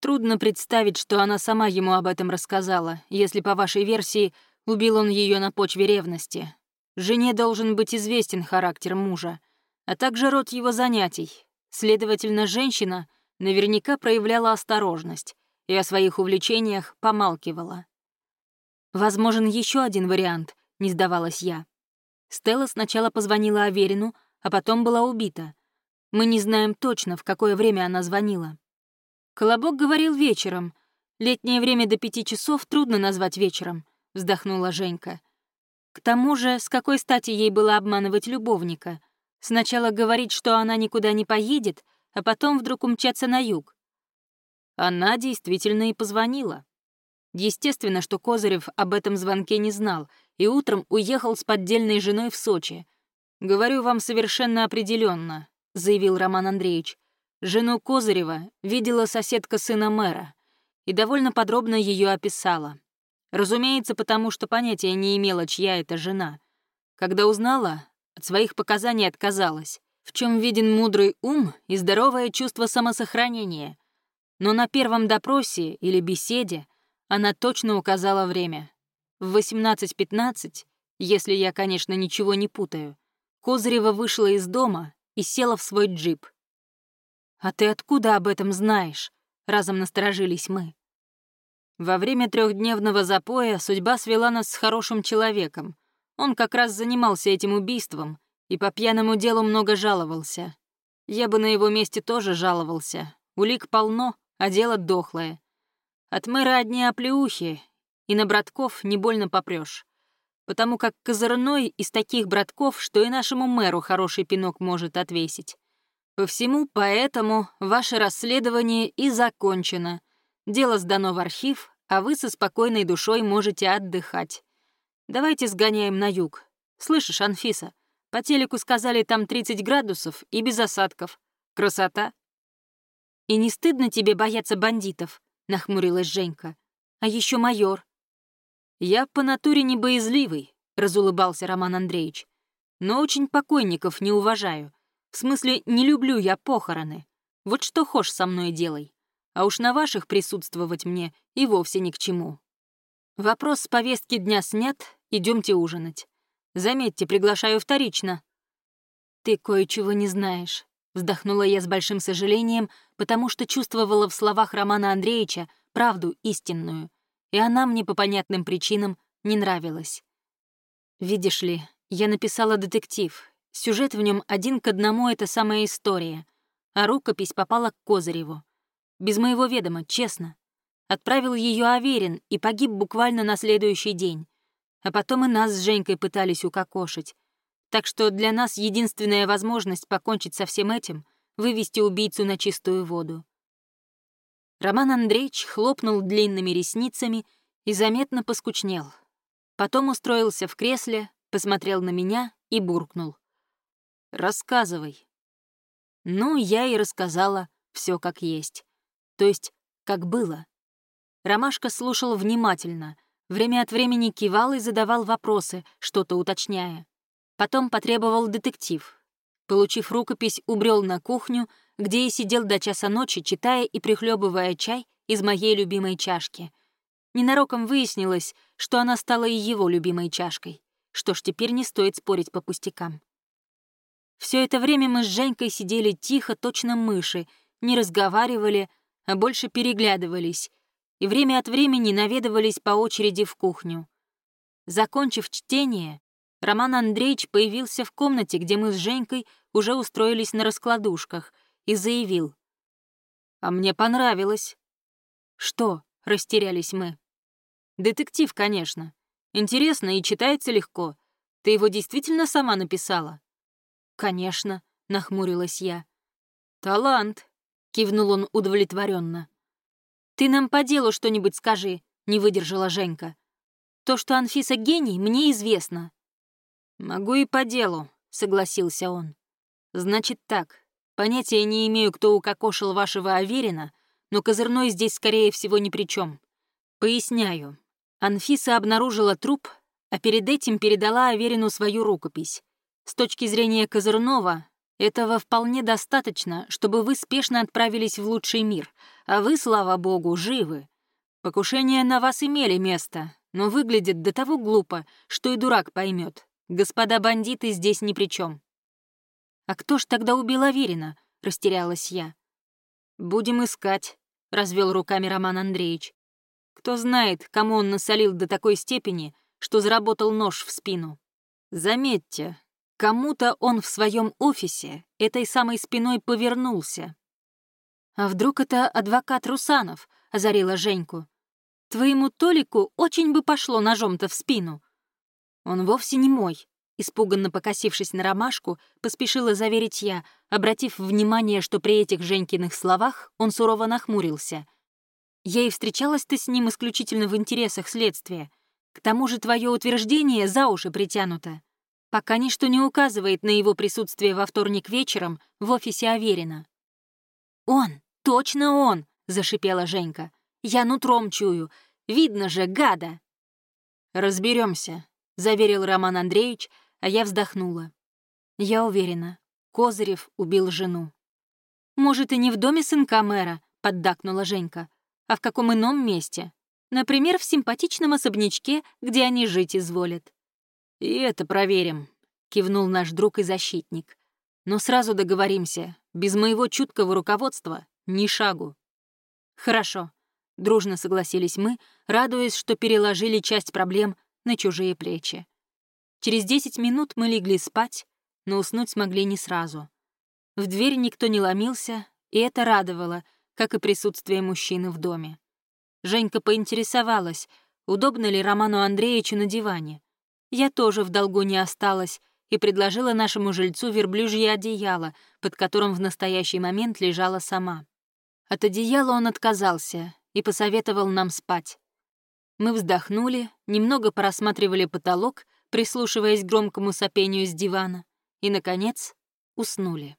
S1: Трудно представить, что она сама ему об этом рассказала, если, по вашей версии, Убил он ее на почве ревности. Жене должен быть известен характер мужа, а также род его занятий. Следовательно, женщина наверняка проявляла осторожность,
S2: и о своих увлечениях помалкивала. «Возможен еще один вариант», — не сдавалась я. Стелла сначала позвонила Аверину, а потом была убита. Мы не знаем точно, в какое время она звонила. Колобок говорил вечером. Летнее время до пяти часов трудно назвать вечером, вздохнула Женька. К тому же, с какой стати ей было обманывать любовника? Сначала говорить, что она никуда не поедет, а потом вдруг умчаться на юг. Она действительно и позвонила. Естественно, что Козырев об этом звонке не знал и утром уехал с поддельной женой в Сочи. «Говорю вам совершенно определенно, заявил Роман Андреевич. Жену Козырева видела соседка сына мэра и довольно подробно ее описала. Разумеется, потому что понятия не имела, чья это жена. Когда узнала, от своих показаний отказалась, в чем виден мудрый ум и здоровое чувство самосохранения. Но на первом допросе или беседе она точно указала время. В 18.15, если я, конечно, ничего не путаю, Козырева вышла из дома и села в свой джип. «А ты откуда об этом знаешь?» — разом насторожились мы. Во время трехдневного запоя судьба свела нас с хорошим человеком. Он как раз занимался этим убийством и по пьяному делу много жаловался. Я бы на его месте тоже жаловался. Улик полно, а дело дохлое. От мэра одни оплеухи, и на братков не больно попрёшь. Потому как козырной из таких братков, что и нашему мэру хороший пинок может отвесить. По всему поэтому ваше расследование и закончено. Дело сдано в архив, а вы со спокойной душой можете отдыхать. Давайте сгоняем на юг. Слышишь, Анфиса, по телеку сказали там 30 градусов и без осадков. Красота. И не стыдно тебе бояться бандитов? Нахмурилась Женька. А еще майор. Я по натуре не боязливый, разулыбался Роман Андреевич. Но очень покойников не уважаю. В смысле, не люблю я похороны. Вот что хошь со мной делай. А уж на ваших присутствовать мне и вовсе ни к чему. Вопрос с повестки дня снят, идемте ужинать. Заметьте, приглашаю вторично. Ты кое-чего не знаешь, вздохнула я с большим сожалением, потому что чувствовала в словах Романа Андреевича правду истинную, и она мне по понятным причинам не нравилась. Видишь ли, я написала детектив, Сюжет в нем один к одному — это самая история, а рукопись попала к Козыреву. Без моего ведома, честно. Отправил ее Аверин и погиб буквально на следующий день. А потом и нас с Женькой пытались укокошить. Так что для нас единственная возможность покончить со всем этим — вывести убийцу на чистую воду. Роман Андреевич хлопнул длинными ресницами и заметно поскучнел. Потом устроился в кресле, посмотрел на меня и буркнул. Рассказывай. Ну, я и рассказала все как есть. То есть, как было. Ромашка слушал внимательно, время от времени кивал и задавал вопросы, что-то уточняя. Потом потребовал детектив. Получив рукопись, убрел на кухню, где и сидел до часа ночи, читая и прихлебывая чай из моей любимой чашки. Ненароком выяснилось, что она стала и его любимой чашкой. Что ж, теперь не стоит спорить по пустякам. Все это время мы с Женькой сидели тихо, точно мыши, не разговаривали, а больше переглядывались, и время от времени наведывались по очереди в кухню. Закончив чтение, Роман Андреевич появился в комнате, где мы с Женькой уже устроились на раскладушках, и заявил. «А мне понравилось». «Что?» — растерялись мы. «Детектив, конечно. Интересно и читается легко. Ты его действительно сама написала?» «Конечно», — нахмурилась я. «Талант», — кивнул он удовлетворенно. «Ты нам по делу что-нибудь скажи», — не выдержала Женька. «То, что Анфиса гений, мне известно». «Могу и по делу», — согласился он. «Значит так, понятия не имею, кто укокошил вашего Аверина, но Козырной здесь, скорее всего, ни при чем. Поясняю. Анфиса обнаружила труп, а перед этим передала Аверину свою рукопись. С точки зрения Козырнова, этого вполне достаточно, чтобы вы спешно отправились в лучший мир, а вы, слава богу, живы. Покушения на вас имели место, но выглядит до того глупо, что и дурак поймет. Господа бандиты здесь ни при чем. «А кто ж тогда убил Аверина?» — растерялась я. «Будем искать», — развел руками Роман Андреевич. Кто знает, кому он насолил до такой степени, что заработал нож в спину. Заметьте, кому-то он в своем офисе этой самой спиной повернулся. «А вдруг это адвокат Русанов?» — озарила Женьку. «Твоему Толику очень бы пошло ножом-то в спину». «Он вовсе не мой», — испуганно покосившись на ромашку, поспешила заверить я, обратив внимание, что при этих Женькиных словах он сурово нахмурился. «Я и встречалась-то с ним исключительно в интересах следствия. К тому же твое утверждение за уши притянуто. Пока ничто не указывает на его присутствие во вторник вечером в офисе Аверина». «Он! Точно он!» — зашипела Женька. «Я нутром чую. Видно же, гада!» Разберемся, заверил Роман Андреевич, а я вздохнула. Я уверена, Козырев убил жену. «Может, и не в доме сынка мэра», — поддакнула Женька, «а в каком ином месте. Например, в симпатичном особнячке, где они жить изволят». «И это проверим», — кивнул наш друг и защитник. «Но сразу договоримся, без моего чуткого руководства ни шагу». «Хорошо», — дружно согласились мы, радуясь, что переложили часть проблем на чужие плечи. Через десять минут мы легли спать, но уснуть смогли не сразу. В дверь никто не ломился, и это радовало, как и присутствие мужчины в доме. Женька поинтересовалась, удобно ли Роману Андреевичу на диване. Я тоже в долгу не осталась и предложила нашему жильцу верблюжье одеяло, под которым в настоящий момент лежала сама. От одеяла он отказался и посоветовал нам спать. Мы вздохнули, немного просматривали потолок, прислушиваясь к громкому сопению с дивана, и, наконец, уснули.